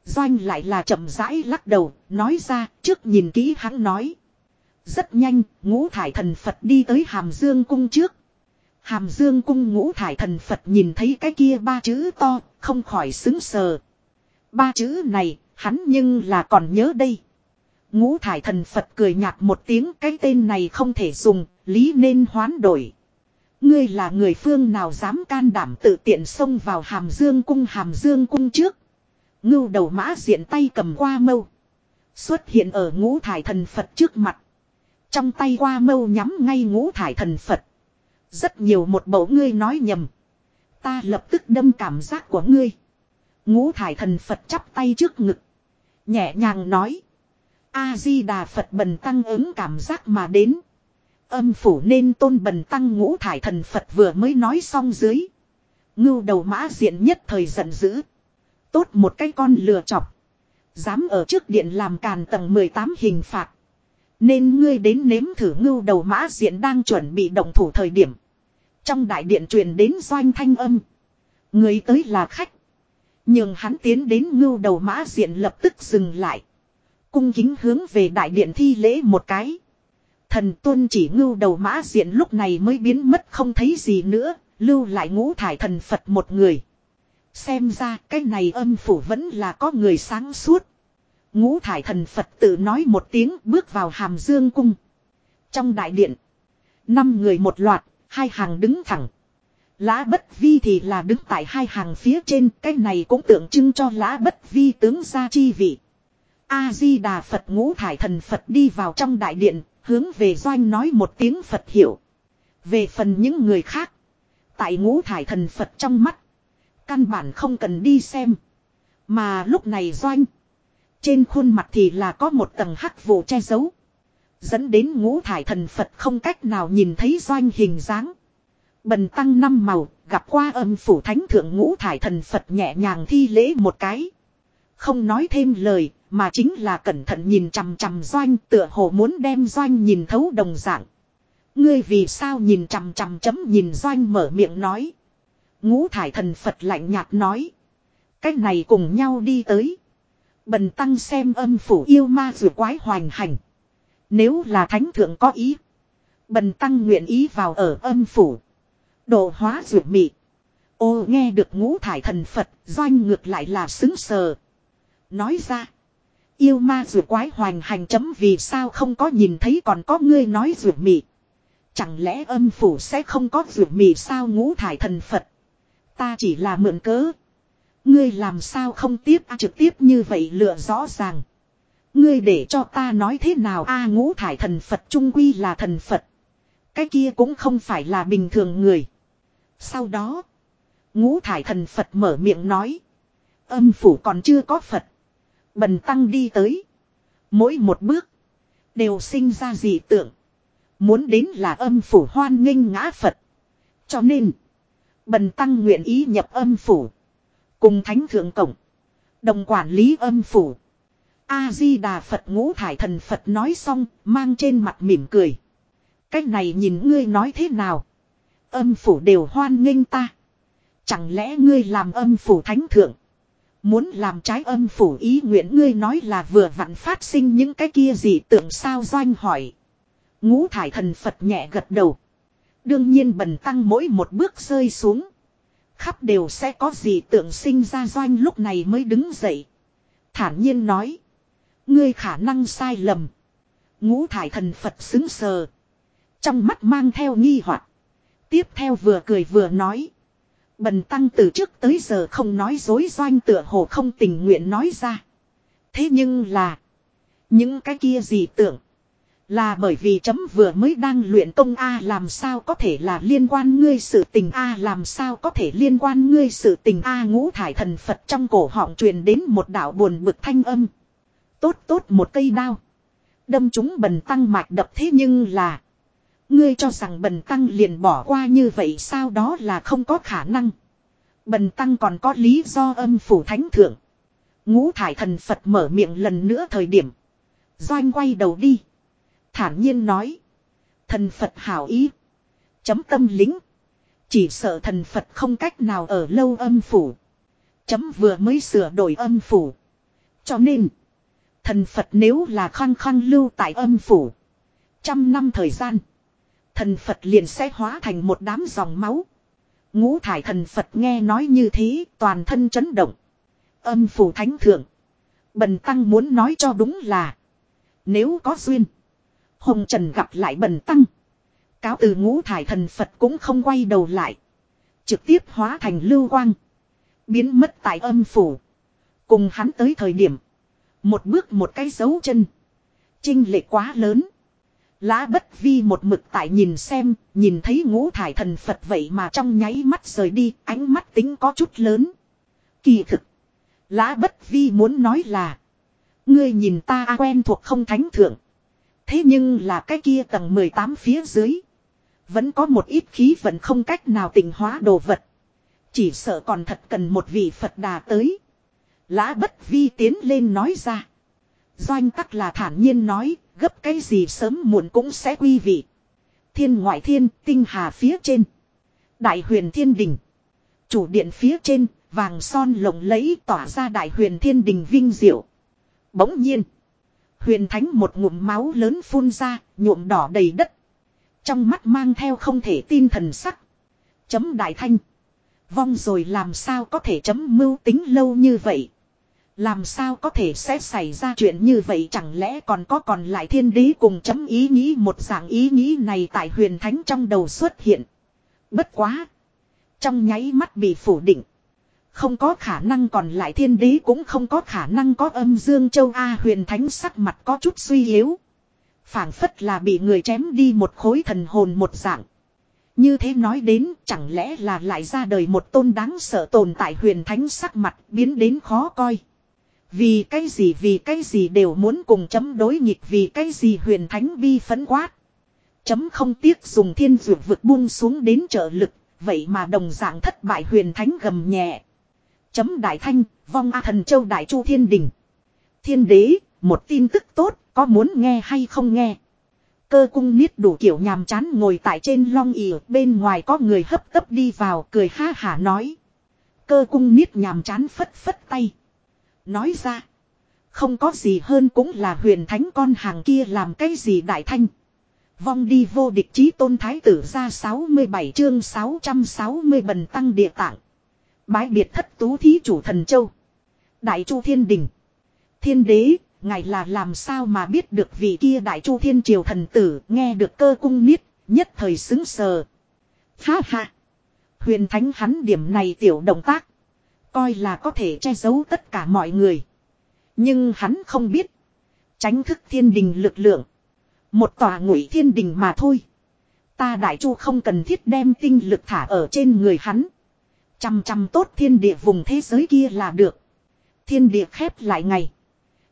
Doanh lại là chậm rãi lắc đầu, nói ra, trước nhìn kỹ hắn nói. Rất nhanh, ngũ thải thần Phật đi tới Hàm Dương cung trước. Hàm Dương cung ngũ thải thần Phật nhìn thấy cái kia ba chữ to, không khỏi xứng sờ. Ba chữ này, hắn nhưng là còn nhớ đây. Ngũ thải thần Phật cười nhạt một tiếng cái tên này không thể dùng, lý nên hoán đổi. Ngươi là người phương nào dám can đảm tự tiện xông vào hàm dương cung hàm dương cung trước. Ngưu đầu mã diện tay cầm qua mâu. Xuất hiện ở ngũ thải thần Phật trước mặt. Trong tay qua mâu nhắm ngay ngũ thải thần Phật. Rất nhiều một bầu ngươi nói nhầm. Ta lập tức đâm cảm giác của ngươi. Ngũ thải thần Phật chắp tay trước ngực. Nhẹ nhàng nói. A-di-đà Phật bần tăng ứng cảm giác mà đến. Âm phủ nên tôn bần tăng ngũ thải thần Phật vừa mới nói xong dưới. Ngưu đầu mã diện nhất thời giận dữ. Tốt một cái con lừa chọc. Dám ở trước điện làm càn tầng 18 hình phạt. Nên ngươi đến nếm thử ngưu đầu mã diện đang chuẩn bị động thủ thời điểm. Trong đại điện truyền đến doanh thanh âm. Người tới là khách. Nhưng hắn tiến đến ngưu đầu mã diện lập tức dừng lại. Cung kính hướng về đại điện thi lễ một cái. Thần tuân chỉ ngưu đầu mã diện lúc này mới biến mất không thấy gì nữa, lưu lại ngũ thải thần Phật một người. Xem ra cái này âm phủ vẫn là có người sáng suốt. Ngũ thải thần Phật tự nói một tiếng bước vào hàm dương cung. Trong đại điện, năm người một loạt, hai hàng đứng thẳng. Lã bất vi thì là đứng tại hai hàng phía trên, cái này cũng tượng trưng cho lã bất vi tướng gia chi vị. A-di-đà Phật ngũ thải thần Phật đi vào trong đại điện, hướng về doanh nói một tiếng Phật hiểu. Về phần những người khác, tại ngũ thải thần Phật trong mắt, căn bản không cần đi xem. Mà lúc này doanh, trên khuôn mặt thì là có một tầng hắc vụ che giấu. Dẫn đến ngũ thải thần Phật không cách nào nhìn thấy doanh hình dáng. Bần tăng năm màu, gặp qua âm phủ thánh thượng ngũ thải thần Phật nhẹ nhàng thi lễ một cái. Không nói thêm lời, mà chính là cẩn thận nhìn chằm chằm doanh, tựa hồ muốn đem doanh nhìn thấu đồng dạng. Ngươi vì sao nhìn chằm chằm chấm nhìn doanh mở miệng nói. Ngũ thải thần Phật lạnh nhạt nói. Cách này cùng nhau đi tới. Bần tăng xem âm phủ yêu ma rùa quái hoành hành. Nếu là thánh thượng có ý. Bần tăng nguyện ý vào ở âm phủ. Độ hóa rùa mị. Ô, nghe được ngũ thải thần Phật, doanh ngược lại là xứng sờ. Nói ra. Yêu ma rượu quái hoành hành chấm vì sao không có nhìn thấy còn có ngươi nói rượu mị. Chẳng lẽ âm phủ sẽ không có rượu mị sao ngũ thải thần Phật. Ta chỉ là mượn cớ. Ngươi làm sao không tiếp à, trực tiếp như vậy lựa rõ ràng. Ngươi để cho ta nói thế nào a ngũ thải thần Phật trung quy là thần Phật. Cái kia cũng không phải là bình thường người. Sau đó. Ngũ thải thần Phật mở miệng nói. Âm phủ còn chưa có Phật. Bần tăng đi tới. Mỗi một bước. Đều sinh ra dị tượng. Muốn đến là âm phủ hoan nghênh ngã Phật. Cho nên. Bần tăng nguyện ý nhập âm phủ. Cùng thánh thượng cổng. Đồng quản lý âm phủ. A-di-đà Phật ngũ thải thần Phật nói xong, mang trên mặt mỉm cười. Cách này nhìn ngươi nói thế nào? Âm phủ đều hoan nghênh ta. Chẳng lẽ ngươi làm âm phủ thánh thượng? Muốn làm trái âm phủ ý nguyện ngươi nói là vừa vặn phát sinh những cái kia gì tưởng sao doanh hỏi. Ngũ thải thần Phật nhẹ gật đầu. Đương nhiên bần tăng mỗi một bước rơi xuống. Khắp đều sẽ có gì tưởng sinh ra doanh lúc này mới đứng dậy. Thản nhiên nói. Ngươi khả năng sai lầm. Ngũ thải thần Phật xứng sờ. Trong mắt mang theo nghi hoặc Tiếp theo vừa cười vừa nói. Bần tăng từ trước tới giờ không nói dối doanh tựa hồ không tình nguyện nói ra. Thế nhưng là. Những cái kia gì tưởng. Là bởi vì chấm vừa mới đang luyện công A làm sao có thể là liên quan ngươi sự tình A làm sao có thể liên quan ngươi sự tình A ngũ thải thần Phật trong cổ họng truyền đến một đạo buồn bực thanh âm. Tốt tốt một cây đao. Đâm chúng bần tăng mạch đập thế nhưng là. Ngươi cho rằng bần tăng liền bỏ qua như vậy sao đó là không có khả năng. Bần tăng còn có lý do âm phủ thánh thượng. Ngũ thải thần Phật mở miệng lần nữa thời điểm. Doanh quay đầu đi. Thản nhiên nói. Thần Phật hảo ý. Chấm tâm lính. Chỉ sợ thần Phật không cách nào ở lâu âm phủ. Chấm vừa mới sửa đổi âm phủ. Cho nên. Thần Phật nếu là khăng khăng lưu tại âm phủ. Trăm năm thời gian. Thần Phật liền sẽ hóa thành một đám dòng máu. Ngũ thải thần Phật nghe nói như thế, toàn thân chấn động. Âm phủ thánh thượng. Bần tăng muốn nói cho đúng là. Nếu có duyên. Hồng Trần gặp lại bần tăng. Cáo từ ngũ thải thần Phật cũng không quay đầu lại. Trực tiếp hóa thành lưu quang. Biến mất tại âm phủ. Cùng hắn tới thời điểm. Một bước một cái dấu chân. Trinh lệ quá lớn. Lá bất vi một mực tại nhìn xem, nhìn thấy ngũ thải thần Phật vậy mà trong nháy mắt rời đi, ánh mắt tính có chút lớn. Kỳ thực. Lá bất vi muốn nói là. Ngươi nhìn ta quen thuộc không thánh thượng. Thế nhưng là cái kia tầng 18 phía dưới. Vẫn có một ít khí vận không cách nào tỉnh hóa đồ vật. Chỉ sợ còn thật cần một vị Phật đà tới. Lã bất vi tiến lên nói ra. Doanh tắc là thản nhiên nói, gấp cái gì sớm muộn cũng sẽ quy vị. Thiên ngoại thiên, tinh hà phía trên. Đại huyền thiên đình. Chủ điện phía trên, vàng son lộng lẫy tỏa ra đại huyền thiên đình vinh diệu. Bỗng nhiên. Huyền thánh một ngụm máu lớn phun ra, nhuộm đỏ đầy đất. Trong mắt mang theo không thể tin thần sắc. Chấm đại thanh. Vong rồi làm sao có thể chấm mưu tính lâu như vậy. Làm sao có thể sẽ xảy ra chuyện như vậy chẳng lẽ còn có còn lại thiên đế cùng chấm ý nghĩ một dạng ý nghĩ này tại huyền thánh trong đầu xuất hiện. Bất quá. Trong nháy mắt bị phủ định. Không có khả năng còn lại thiên đế cũng không có khả năng có âm dương châu A huyền thánh sắc mặt có chút suy yếu. phảng phất là bị người chém đi một khối thần hồn một dạng. Như thế nói đến, chẳng lẽ là lại ra đời một tôn đáng sợ tồn tại huyền thánh sắc mặt biến đến khó coi. Vì cái gì vì cái gì đều muốn cùng chấm đối nghịch vì cái gì huyền thánh bi phấn quát. Chấm không tiếc dùng thiên dược vực buông xuống đến trợ lực, vậy mà đồng dạng thất bại huyền thánh gầm nhẹ. Chấm đại thanh, vong A thần châu đại chu thiên đình. Thiên đế, một tin tức tốt, có muốn nghe hay không nghe. Cơ cung niết đủ kiểu nhàm chán ngồi tại trên long ỉ bên ngoài có người hấp tấp đi vào cười ha hả nói. Cơ cung niết nhàm chán phất phất tay. Nói ra. Không có gì hơn cũng là huyền thánh con hàng kia làm cái gì đại thanh. Vong đi vô địch chí tôn thái tử ra 67 chương 660 bần tăng địa tạng. Bái biệt thất tú thí chủ thần châu. Đại chu thiên đình. Thiên đế, ngài là làm sao mà biết được vị kia đại chu thiên triều thần tử nghe được cơ cung niết, nhất thời xứng sờ. Ha ha. Huyền thánh hắn điểm này tiểu động tác. Coi là có thể che giấu tất cả mọi người. Nhưng hắn không biết. Tránh thức thiên đình lực lượng. Một tòa ngụy thiên đình mà thôi. Ta đại chu không cần thiết đem tinh lực thả ở trên người hắn. Chăm chăm tốt thiên địa vùng thế giới kia là được. Thiên địa khép lại ngày.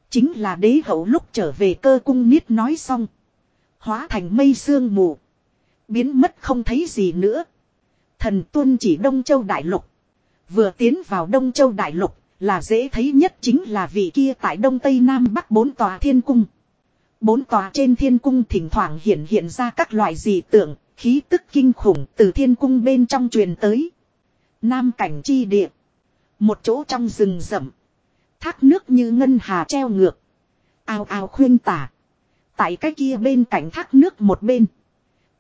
Chính là đế hậu lúc trở về cơ cung niết nói xong. Hóa thành mây sương mù. Biến mất không thấy gì nữa. Thần tuân chỉ Đông Châu Đại Lục. Vừa tiến vào Đông Châu Đại Lục là dễ thấy nhất chính là vị kia tại Đông Tây Nam Bắc bốn tòa thiên cung. Bốn tòa trên thiên cung thỉnh thoảng hiện hiện ra các loại dị tượng, khí tức kinh khủng từ thiên cung bên trong truyền tới. Nam cảnh chi địa. Một chỗ trong rừng rậm. Thác nước như ngân hà treo ngược. Ao ao khuyên tả. Tại cái kia bên cạnh thác nước một bên.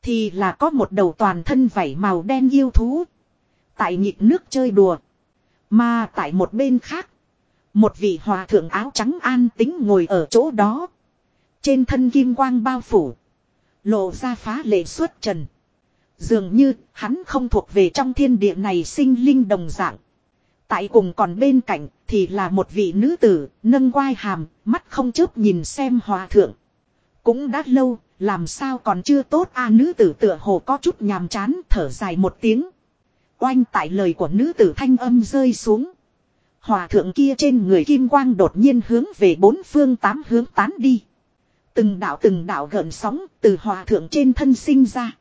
Thì là có một đầu toàn thân vảy màu đen yêu thú. Tại nhịp nước chơi đùa. Mà tại một bên khác. Một vị hòa thượng áo trắng an tính ngồi ở chỗ đó. Trên thân kim quang bao phủ. Lộ ra phá lệ xuất trần. Dường như hắn không thuộc về trong thiên địa này sinh linh đồng dạng. Tại cùng còn bên cạnh thì là một vị nữ tử nâng quai hàm, mắt không chớp nhìn xem hòa thượng. Cũng đã lâu, làm sao còn chưa tốt a à, nữ tử tựa hồ có chút nhàm chán thở dài một tiếng. Oanh tại lời của nữ tử thanh âm rơi xuống. Hòa thượng kia trên người kim quang đột nhiên hướng về bốn phương tám hướng tán đi. Từng đạo từng đạo gợn sóng từ hòa thượng trên thân sinh ra.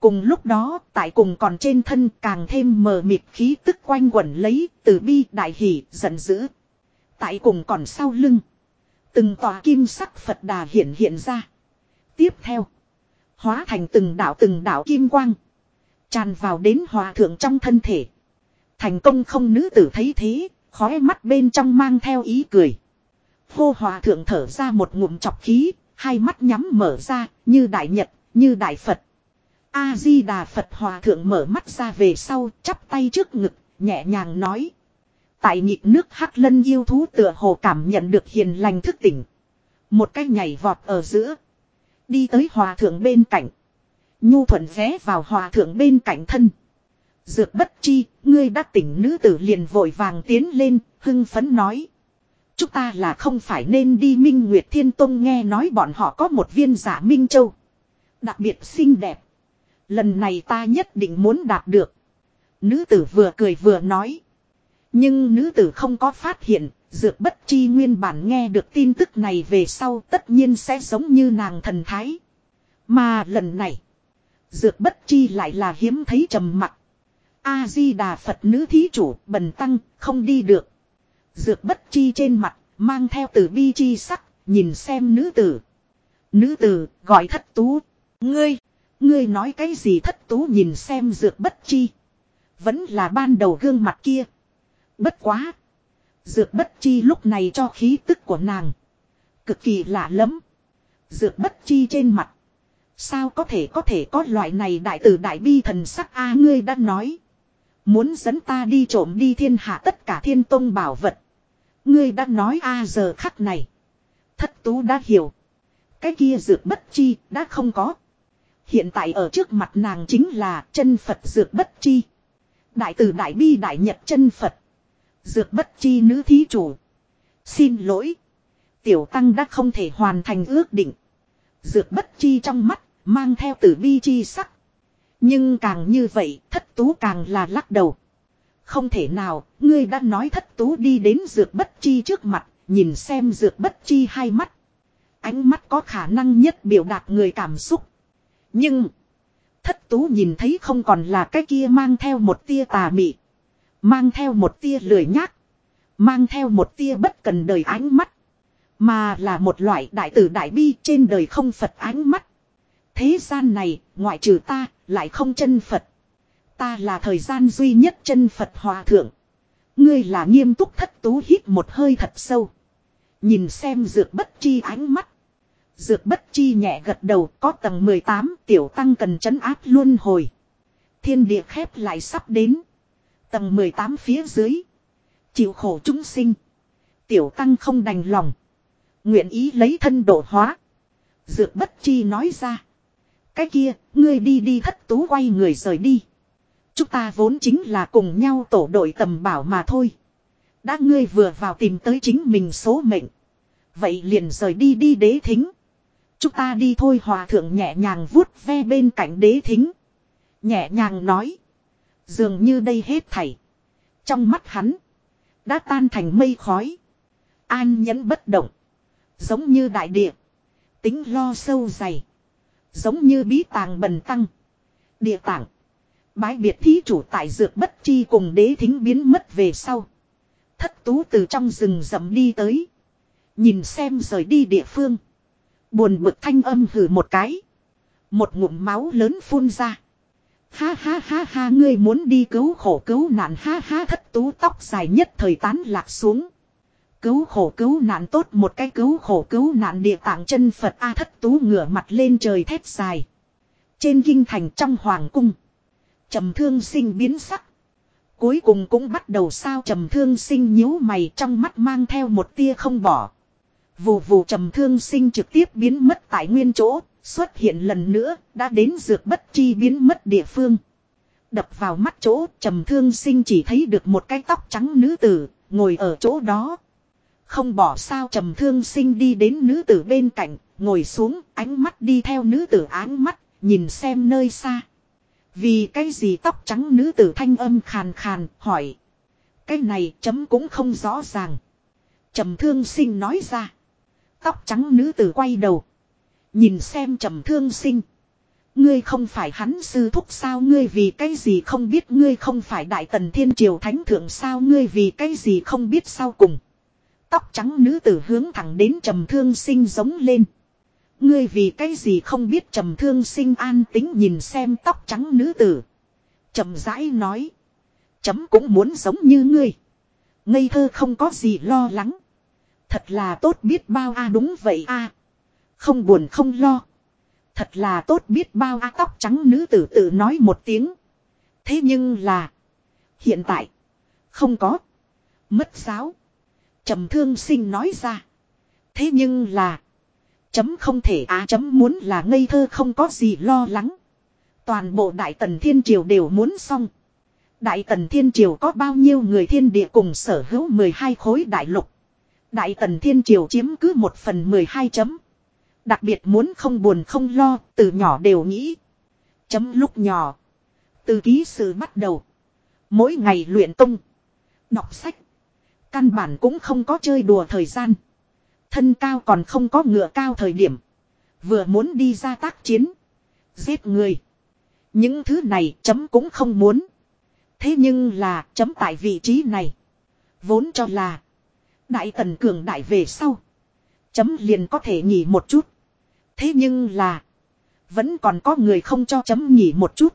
Cùng lúc đó, tại cùng còn trên thân càng thêm mờ mịt khí tức quanh quẩn lấy, từ bi đại hỷ, giận dữ. Tại cùng còn sau lưng. Từng tòa kim sắc Phật đà hiện hiện ra. Tiếp theo. Hóa thành từng đạo từng đạo kim quang. Tràn vào đến hòa thượng trong thân thể. Thành công không nữ tử thấy thế, khói mắt bên trong mang theo ý cười. Hô hòa thượng thở ra một ngụm chọc khí, hai mắt nhắm mở ra, như đại nhật, như đại Phật. A-di-đà Phật hòa thượng mở mắt ra về sau, chắp tay trước ngực, nhẹ nhàng nói. Tại nhịp nước hắc lân yêu thú tựa hồ cảm nhận được hiền lành thức tỉnh. Một cái nhảy vọt ở giữa. Đi tới hòa thượng bên cạnh. Nhu thuận ghé vào hòa thượng bên cạnh thân. Dược bất chi, ngươi đã tỉnh nữ tử liền vội vàng tiến lên, hưng phấn nói. Chúng ta là không phải nên đi Minh Nguyệt Thiên Tông nghe nói bọn họ có một viên giả Minh Châu. Đặc biệt xinh đẹp. Lần này ta nhất định muốn đạt được. Nữ tử vừa cười vừa nói. Nhưng nữ tử không có phát hiện, dược bất chi nguyên bản nghe được tin tức này về sau tất nhiên sẽ giống như nàng thần thái. Mà lần này, dược bất chi lại là hiếm thấy trầm mặc. A-di-đà Phật nữ thí chủ bần tăng, không đi được. Dược bất chi trên mặt, mang theo từ bi chi sắc, nhìn xem nữ tử. Nữ tử, gọi thất tú. Ngươi, ngươi nói cái gì thất tú nhìn xem dược bất chi. Vẫn là ban đầu gương mặt kia. Bất quá. Dược bất chi lúc này cho khí tức của nàng. Cực kỳ lạ lắm. Dược bất chi trên mặt. Sao có thể có thể có loại này đại tử đại bi thần sắc a ngươi đã nói. Muốn dẫn ta đi trộm đi thiên hạ tất cả thiên tông bảo vật. Ngươi đã nói a giờ khắc này. Thất tú đã hiểu. Cái kia dược bất chi đã không có. Hiện tại ở trước mặt nàng chính là chân Phật dược bất chi. Đại tử đại bi đại nhật chân Phật. Dược bất chi nữ thí chủ. Xin lỗi. Tiểu tăng đã không thể hoàn thành ước định. Dược bất chi trong mắt, mang theo tử bi chi sắc. Nhưng càng như vậy, thất tú càng là lắc đầu. Không thể nào, ngươi đã nói thất tú đi đến dược bất chi trước mặt, nhìn xem dược bất chi hai mắt. Ánh mắt có khả năng nhất biểu đạt người cảm xúc. Nhưng, thất tú nhìn thấy không còn là cái kia mang theo một tia tà mị. Mang theo một tia lười nhác. Mang theo một tia bất cần đời ánh mắt. Mà là một loại đại tử đại bi trên đời không Phật ánh mắt. Thế gian này, ngoại trừ ta, lại không chân Phật. Ta là thời gian duy nhất chân Phật hòa thượng. Ngươi là nghiêm túc thất tú hít một hơi thật sâu. Nhìn xem dược bất chi ánh mắt. Dược bất chi nhẹ gật đầu có tầng 18 tiểu tăng cần chấn áp luôn hồi. Thiên địa khép lại sắp đến. Tầng 18 phía dưới. Chịu khổ chúng sinh. Tiểu tăng không đành lòng. Nguyện ý lấy thân độ hóa. Dược bất chi nói ra. Cái kia, ngươi đi đi thất tú quay người rời đi. Chúng ta vốn chính là cùng nhau tổ đội tầm bảo mà thôi. Đã ngươi vừa vào tìm tới chính mình số mệnh. Vậy liền rời đi đi đế thính. Chúng ta đi thôi hòa thượng nhẹ nhàng vuốt ve bên cạnh đế thính. Nhẹ nhàng nói. Dường như đây hết thảy. Trong mắt hắn. Đã tan thành mây khói. An nhẫn bất động. Giống như đại địa. Tính lo sâu dày. Giống như bí tàng bần tăng. Địa tạng. Bái biệt thí chủ tại dược bất chi cùng đế thính biến mất về sau. Thất tú từ trong rừng rậm đi tới. Nhìn xem rời đi địa phương. Buồn bực thanh âm hử một cái. Một ngụm máu lớn phun ra. Ha ha ha ha, ngươi muốn đi cứu khổ cứu nạn ha ha, thất tú tóc dài nhất thời tán lạc xuống. Cứu khổ cứu nạn tốt một cái cứu khổ cứu nạn địa tạng chân Phật A thất tú ngửa mặt lên trời thét dài. Trên kinh thành trong hoàng cung. trầm thương sinh biến sắc. Cuối cùng cũng bắt đầu sao trầm thương sinh nhíu mày trong mắt mang theo một tia không bỏ. Vù vù trầm thương sinh trực tiếp biến mất tại nguyên chỗ, xuất hiện lần nữa, đã đến dược bất chi biến mất địa phương. Đập vào mắt chỗ, trầm thương sinh chỉ thấy được một cái tóc trắng nữ tử, ngồi ở chỗ đó. Không bỏ sao trầm thương sinh đi đến nữ tử bên cạnh, ngồi xuống, ánh mắt đi theo nữ tử áng mắt, nhìn xem nơi xa. Vì cái gì tóc trắng nữ tử thanh âm khàn khàn, hỏi. Cái này chấm cũng không rõ ràng. Trầm thương sinh nói ra. Tóc trắng nữ tử quay đầu. Nhìn xem trầm thương sinh. Ngươi không phải hắn sư thúc sao ngươi vì cái gì không biết ngươi không phải đại tần thiên triều thánh thượng sao ngươi vì cái gì không biết sau cùng. Tóc trắng nữ tử hướng thẳng đến trầm thương sinh giống lên. Ngươi vì cái gì không biết trầm thương sinh an tính nhìn xem tóc trắng nữ tử. trầm rãi nói. Chấm cũng muốn giống như ngươi. Ngây thơ không có gì lo lắng. Thật là tốt biết bao a à, đúng vậy a à. Không buồn không lo. Thật là tốt biết bao a à, tóc trắng nữ tử tự nói một tiếng. Thế nhưng là. Hiện tại. Không có. Mất giáo trầm thương sinh nói ra. Thế nhưng là. Chấm không thể á chấm muốn là ngây thơ không có gì lo lắng. Toàn bộ Đại Tần Thiên Triều đều muốn xong. Đại Tần Thiên Triều có bao nhiêu người thiên địa cùng sở hữu 12 khối đại lục. Đại Tần Thiên Triều chiếm cứ một phần 12 chấm. Đặc biệt muốn không buồn không lo, từ nhỏ đều nghĩ. Chấm lúc nhỏ. Từ ký sự bắt đầu. Mỗi ngày luyện tung. Đọc sách. Căn bản cũng không có chơi đùa thời gian. Thân cao còn không có ngựa cao thời điểm. Vừa muốn đi ra tác chiến. Giết người. Những thứ này chấm cũng không muốn. Thế nhưng là chấm tại vị trí này. Vốn cho là. Đại tần cường đại về sau. Chấm liền có thể nghỉ một chút. Thế nhưng là. Vẫn còn có người không cho chấm nghỉ một chút.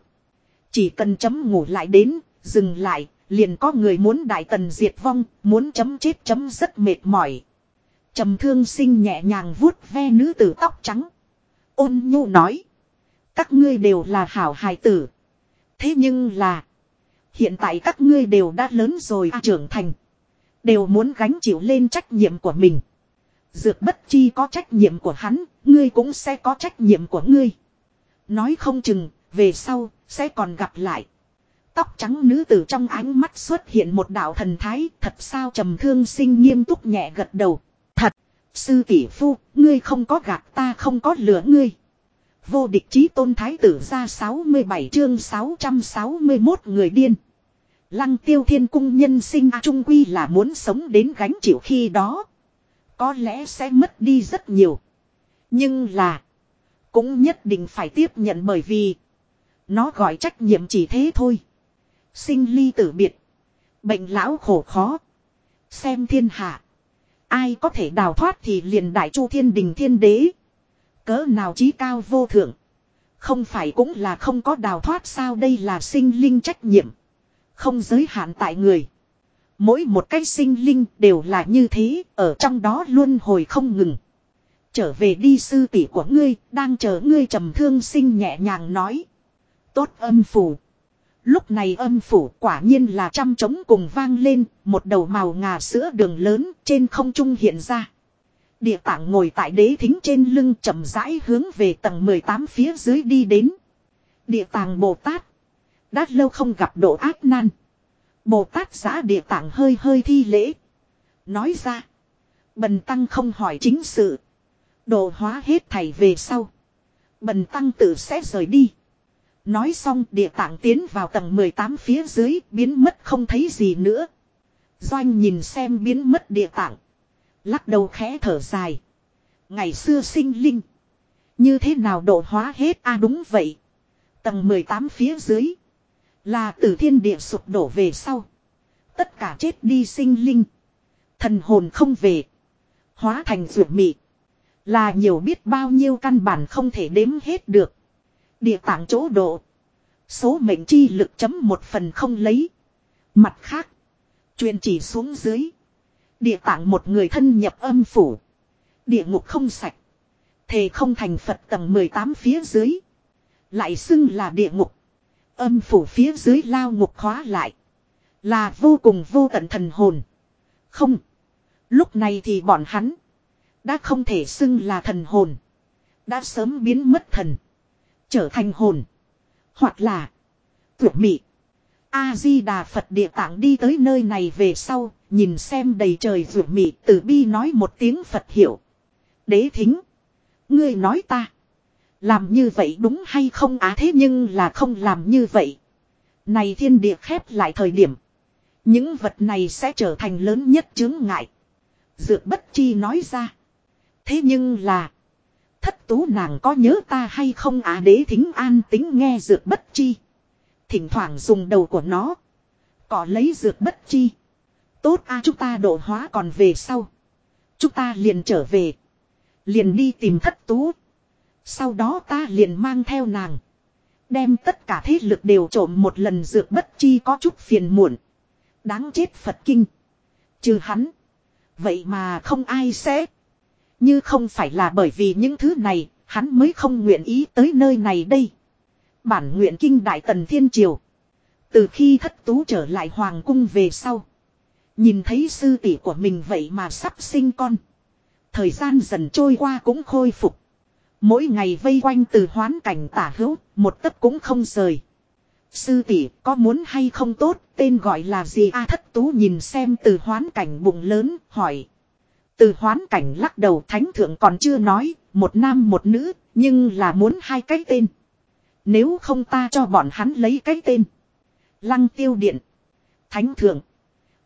Chỉ cần chấm ngủ lại đến, dừng lại, liền có người muốn đại tần diệt vong, muốn chấm chết chấm rất mệt mỏi. trầm thương sinh nhẹ nhàng vuốt ve nữ tử tóc trắng. Ôn nhu nói. Các ngươi đều là hảo hài tử. Thế nhưng là. Hiện tại các ngươi đều đã lớn rồi à, trưởng thành. Đều muốn gánh chịu lên trách nhiệm của mình. Dược bất chi có trách nhiệm của hắn, ngươi cũng sẽ có trách nhiệm của ngươi. Nói không chừng, về sau, sẽ còn gặp lại. Tóc trắng nữ tử trong ánh mắt xuất hiện một đạo thần thái, thật sao trầm thương sinh nghiêm túc nhẹ gật đầu. Thật, sư tỷ phu, ngươi không có gạt ta không có lửa ngươi. Vô địch chí tôn thái tử ra 67 chương 661 người điên. Lăng tiêu thiên cung nhân sinh Trung Quy là muốn sống đến gánh chịu khi đó. Có lẽ sẽ mất đi rất nhiều. Nhưng là. Cũng nhất định phải tiếp nhận bởi vì. Nó gọi trách nhiệm chỉ thế thôi. Sinh ly tử biệt. Bệnh lão khổ khó. Xem thiên hạ. Ai có thể đào thoát thì liền đại chu thiên đình thiên đế. Cỡ nào trí cao vô thượng. Không phải cũng là không có đào thoát sao đây là sinh linh trách nhiệm. Không giới hạn tại người. Mỗi một cái sinh linh đều là như thế, ở trong đó luôn hồi không ngừng. Trở về đi sư tỷ của ngươi, đang chờ ngươi trầm thương sinh nhẹ nhàng nói. Tốt âm phủ. Lúc này âm phủ quả nhiên là trăm trống cùng vang lên, một đầu màu ngà sữa đường lớn trên không trung hiện ra. Địa tạng ngồi tại đế thính trên lưng chậm rãi hướng về tầng 18 phía dưới đi đến. Địa tạng Bồ Tát. Đã lâu không gặp độ ác nan. Bồ Tát giã địa tạng hơi hơi thi lễ. Nói ra. Bần tăng không hỏi chính sự. Độ hóa hết thầy về sau. Bần tăng tự sẽ rời đi. Nói xong địa tạng tiến vào tầng 18 phía dưới, biến mất không thấy gì nữa. Doanh nhìn xem biến mất địa tạng. Lắc đầu khẽ thở dài. Ngày xưa sinh linh. Như thế nào độ hóa hết a à đúng vậy. Tầng 18 phía dưới. Là từ thiên địa sụp đổ về sau. Tất cả chết đi sinh linh. Thần hồn không về. Hóa thành ruột mị. Là nhiều biết bao nhiêu căn bản không thể đếm hết được. Địa tạng chỗ độ. Số mệnh chi lực chấm một phần không lấy. Mặt khác. truyền chỉ xuống dưới. Địa tạng một người thân nhập âm phủ. Địa ngục không sạch. Thề không thành Phật tầng 18 phía dưới. Lại xưng là địa ngục. Âm phủ phía dưới lao ngục khóa lại. Là vô cùng vô tận thần hồn. Không. Lúc này thì bọn hắn. Đã không thể xưng là thần hồn. Đã sớm biến mất thần. Trở thành hồn. Hoặc là. Tuyệt mị. A-di-đà Phật địa tạng đi tới nơi này về sau. Nhìn xem đầy trời tuyệt mị. Tử bi nói một tiếng Phật hiểu. Đế thính. Ngươi nói ta. Làm như vậy đúng hay không á thế nhưng là không làm như vậy. Này thiên địa khép lại thời điểm. Những vật này sẽ trở thành lớn nhất chứng ngại. Dược bất chi nói ra. Thế nhưng là. Thất tú nàng có nhớ ta hay không á đế thính an tính nghe dược bất chi. Thỉnh thoảng dùng đầu của nó. Có lấy dược bất chi. Tốt, a, chúng ta độ hóa còn về sau. Chúng ta liền trở về. Liền đi tìm thất tú. Sau đó ta liền mang theo nàng. Đem tất cả thế lực đều trộm một lần dược bất chi có chút phiền muộn. Đáng chết Phật Kinh. Trừ hắn. Vậy mà không ai sẽ. Như không phải là bởi vì những thứ này, hắn mới không nguyện ý tới nơi này đây. Bản nguyện kinh Đại Tần Thiên Triều. Từ khi thất tú trở lại Hoàng cung về sau. Nhìn thấy sư tỷ của mình vậy mà sắp sinh con. Thời gian dần trôi qua cũng khôi phục. Mỗi ngày vây quanh từ hoán cảnh tả hữu, một tấc cũng không rời. Sư tỷ có muốn hay không tốt, tên gọi là gì a thất tú nhìn xem từ hoán cảnh bụng lớn, hỏi. Từ hoán cảnh lắc đầu thánh thượng còn chưa nói, một nam một nữ, nhưng là muốn hai cái tên. Nếu không ta cho bọn hắn lấy cái tên. Lăng tiêu điện. Thánh thượng.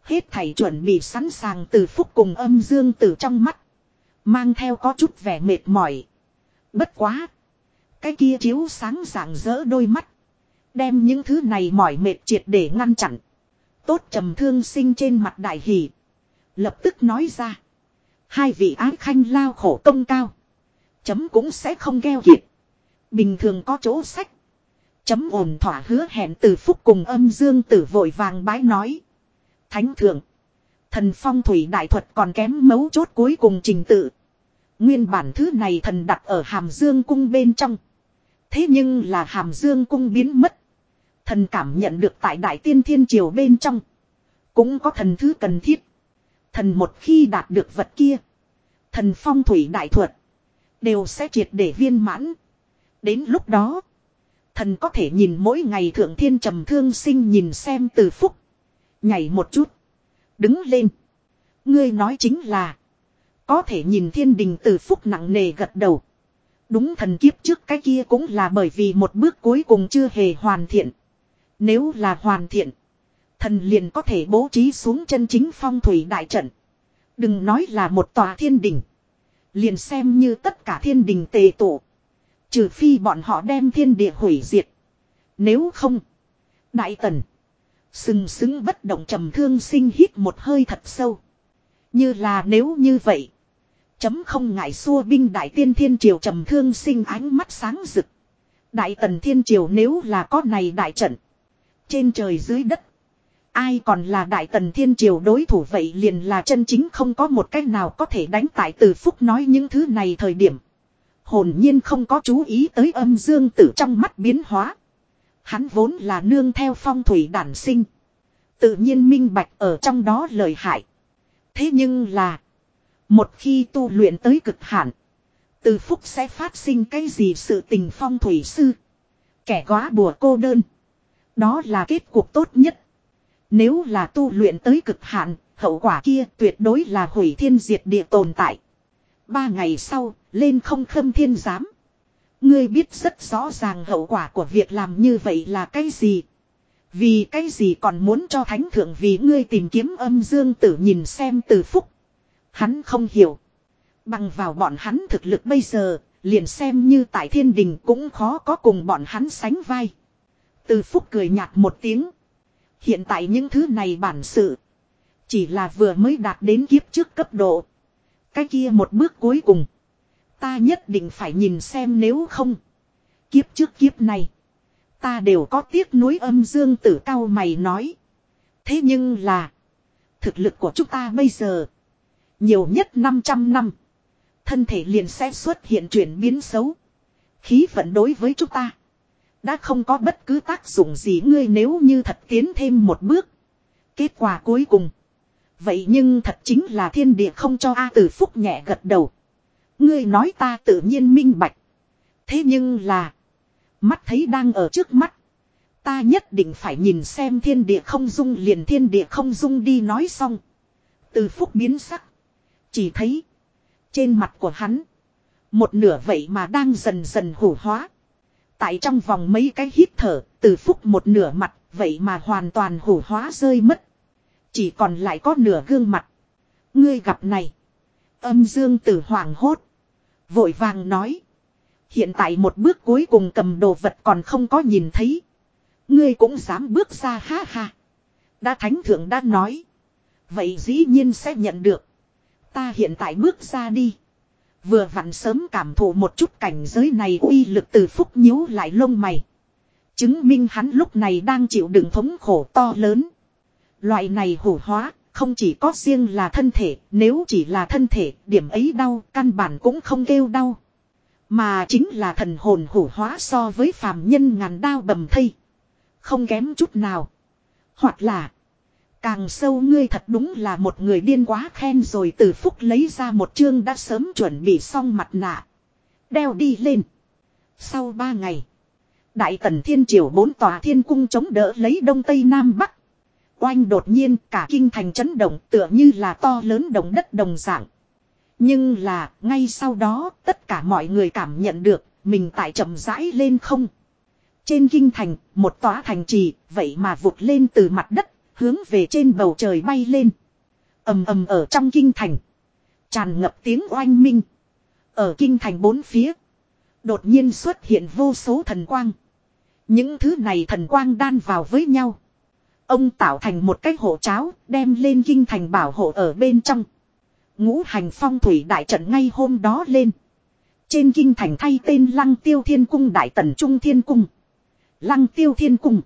Hết thầy chuẩn bị sẵn sàng từ phúc cùng âm dương từ trong mắt. Mang theo có chút vẻ mệt mỏi. Bất quá. Cái kia chiếu sáng rạng rỡ đôi mắt. Đem những thứ này mỏi mệt triệt để ngăn chặn. Tốt trầm thương sinh trên mặt đại hỷ. Lập tức nói ra. Hai vị ái khanh lao khổ công cao. Chấm cũng sẽ không gheo kiệt. Bình thường có chỗ sách. Chấm ổn thỏa hứa hẹn từ phúc cùng âm dương tử vội vàng bái nói. Thánh thượng. Thần phong thủy đại thuật còn kém mấu chốt cuối cùng trình tự. Nguyên bản thứ này thần đặt ở hàm dương cung bên trong. Thế nhưng là hàm dương cung biến mất. Thần cảm nhận được tại đại tiên thiên triều bên trong. Cũng có thần thứ cần thiết. Thần một khi đạt được vật kia. Thần phong thủy đại thuật. Đều sẽ triệt để viên mãn. Đến lúc đó. Thần có thể nhìn mỗi ngày thượng thiên trầm thương sinh nhìn xem từ phúc. Nhảy một chút. Đứng lên. Ngươi nói chính là. Có thể nhìn thiên đình từ phúc nặng nề gật đầu. Đúng thần kiếp trước cái kia cũng là bởi vì một bước cuối cùng chưa hề hoàn thiện. Nếu là hoàn thiện. Thần liền có thể bố trí xuống chân chính phong thủy đại trận. Đừng nói là một tòa thiên đình. Liền xem như tất cả thiên đình tề tụ. Trừ phi bọn họ đem thiên địa hủy diệt. Nếu không. Đại tần. Sừng sững bất động trầm thương sinh hít một hơi thật sâu. Như là nếu như vậy. Chấm không ngại xua binh đại tiên thiên triều trầm thương sinh ánh mắt sáng rực. Đại tần thiên triều nếu là có này đại trận. Trên trời dưới đất. Ai còn là đại tần thiên triều đối thủ vậy liền là chân chính không có một cách nào có thể đánh tại từ phúc nói những thứ này thời điểm. Hồn nhiên không có chú ý tới âm dương tử trong mắt biến hóa. Hắn vốn là nương theo phong thủy đản sinh. Tự nhiên minh bạch ở trong đó lời hại. Thế nhưng là. Một khi tu luyện tới cực hạn. Từ phúc sẽ phát sinh cái gì sự tình phong thủy sư. Kẻ quá bùa cô đơn. Đó là kết cuộc tốt nhất. Nếu là tu luyện tới cực hạn, hậu quả kia tuyệt đối là hủy thiên diệt địa tồn tại. Ba ngày sau, lên không khâm thiên giám. Ngươi biết rất rõ ràng hậu quả của việc làm như vậy là cái gì. Vì cái gì còn muốn cho thánh thượng vì ngươi tìm kiếm âm dương tử nhìn xem từ phúc. Hắn không hiểu. Bằng vào bọn hắn thực lực bây giờ, liền xem như tại thiên đình cũng khó có cùng bọn hắn sánh vai. Từ phúc cười nhạt một tiếng. Hiện tại những thứ này bản sự. Chỉ là vừa mới đạt đến kiếp trước cấp độ. Cái kia một bước cuối cùng. Ta nhất định phải nhìn xem nếu không. Kiếp trước kiếp này. Ta đều có tiếc nuối âm dương tử cao mày nói. Thế nhưng là. Thực lực của chúng ta bây giờ. Nhiều nhất 500 năm. Thân thể liền sẽ xuất hiện chuyển biến xấu. Khí vận đối với chúng ta. Đã không có bất cứ tác dụng gì ngươi nếu như thật tiến thêm một bước. Kết quả cuối cùng. Vậy nhưng thật chính là thiên địa không cho A tử phúc nhẹ gật đầu. Ngươi nói ta tự nhiên minh bạch. Thế nhưng là. Mắt thấy đang ở trước mắt. Ta nhất định phải nhìn xem thiên địa không dung liền thiên địa không dung đi nói xong. Từ phúc biến sắc. Chỉ thấy. Trên mặt của hắn. Một nửa vậy mà đang dần dần hủ hóa. Tại trong vòng mấy cái hít thở, từ phúc một nửa mặt, vậy mà hoàn toàn hủ hóa rơi mất. Chỉ còn lại có nửa gương mặt. Ngươi gặp này. Âm dương tử hoàng hốt. Vội vàng nói. Hiện tại một bước cuối cùng cầm đồ vật còn không có nhìn thấy. Ngươi cũng dám bước ra ha ha. Đã thánh thượng đã nói. Vậy dĩ nhiên sẽ nhận được. Ta hiện tại bước ra đi. Vừa vặn sớm cảm thụ một chút cảnh giới này uy lực từ phúc nhíu lại lông mày. Chứng minh hắn lúc này đang chịu đựng thống khổ to lớn. Loại này hủ hóa, không chỉ có riêng là thân thể, nếu chỉ là thân thể, điểm ấy đau, căn bản cũng không kêu đau. Mà chính là thần hồn hủ hóa so với phàm nhân ngàn đao bầm thây. Không kém chút nào. Hoặc là, càng sâu ngươi thật đúng là một người điên quá khen rồi từ phúc lấy ra một chương đã sớm chuẩn bị xong mặt nạ. Đeo đi lên. Sau ba ngày, Đại tần thiên triều bốn tòa thiên cung chống đỡ lấy đông tây nam bắc. Oanh đột nhiên cả kinh thành chấn động tựa như là to lớn đồng đất đồng dạng. Nhưng là ngay sau đó tất cả mọi người cảm nhận được mình tại chậm rãi lên không. Trên kinh thành một tòa thành trì vậy mà vụt lên từ mặt đất hướng về trên bầu trời bay lên. ầm ầm ở trong kinh thành. Tràn ngập tiếng oanh minh. Ở kinh thành bốn phía. Đột nhiên xuất hiện vô số thần quang. Những thứ này thần quang đan vào với nhau. Ông tạo thành một cái hộ cháo, đem lên kinh thành bảo hộ ở bên trong. Ngũ hành phong thủy đại trận ngay hôm đó lên. Trên kinh thành thay tên Lăng Tiêu Thiên Cung Đại Tần Trung Thiên Cung. Lăng Tiêu Thiên Cung.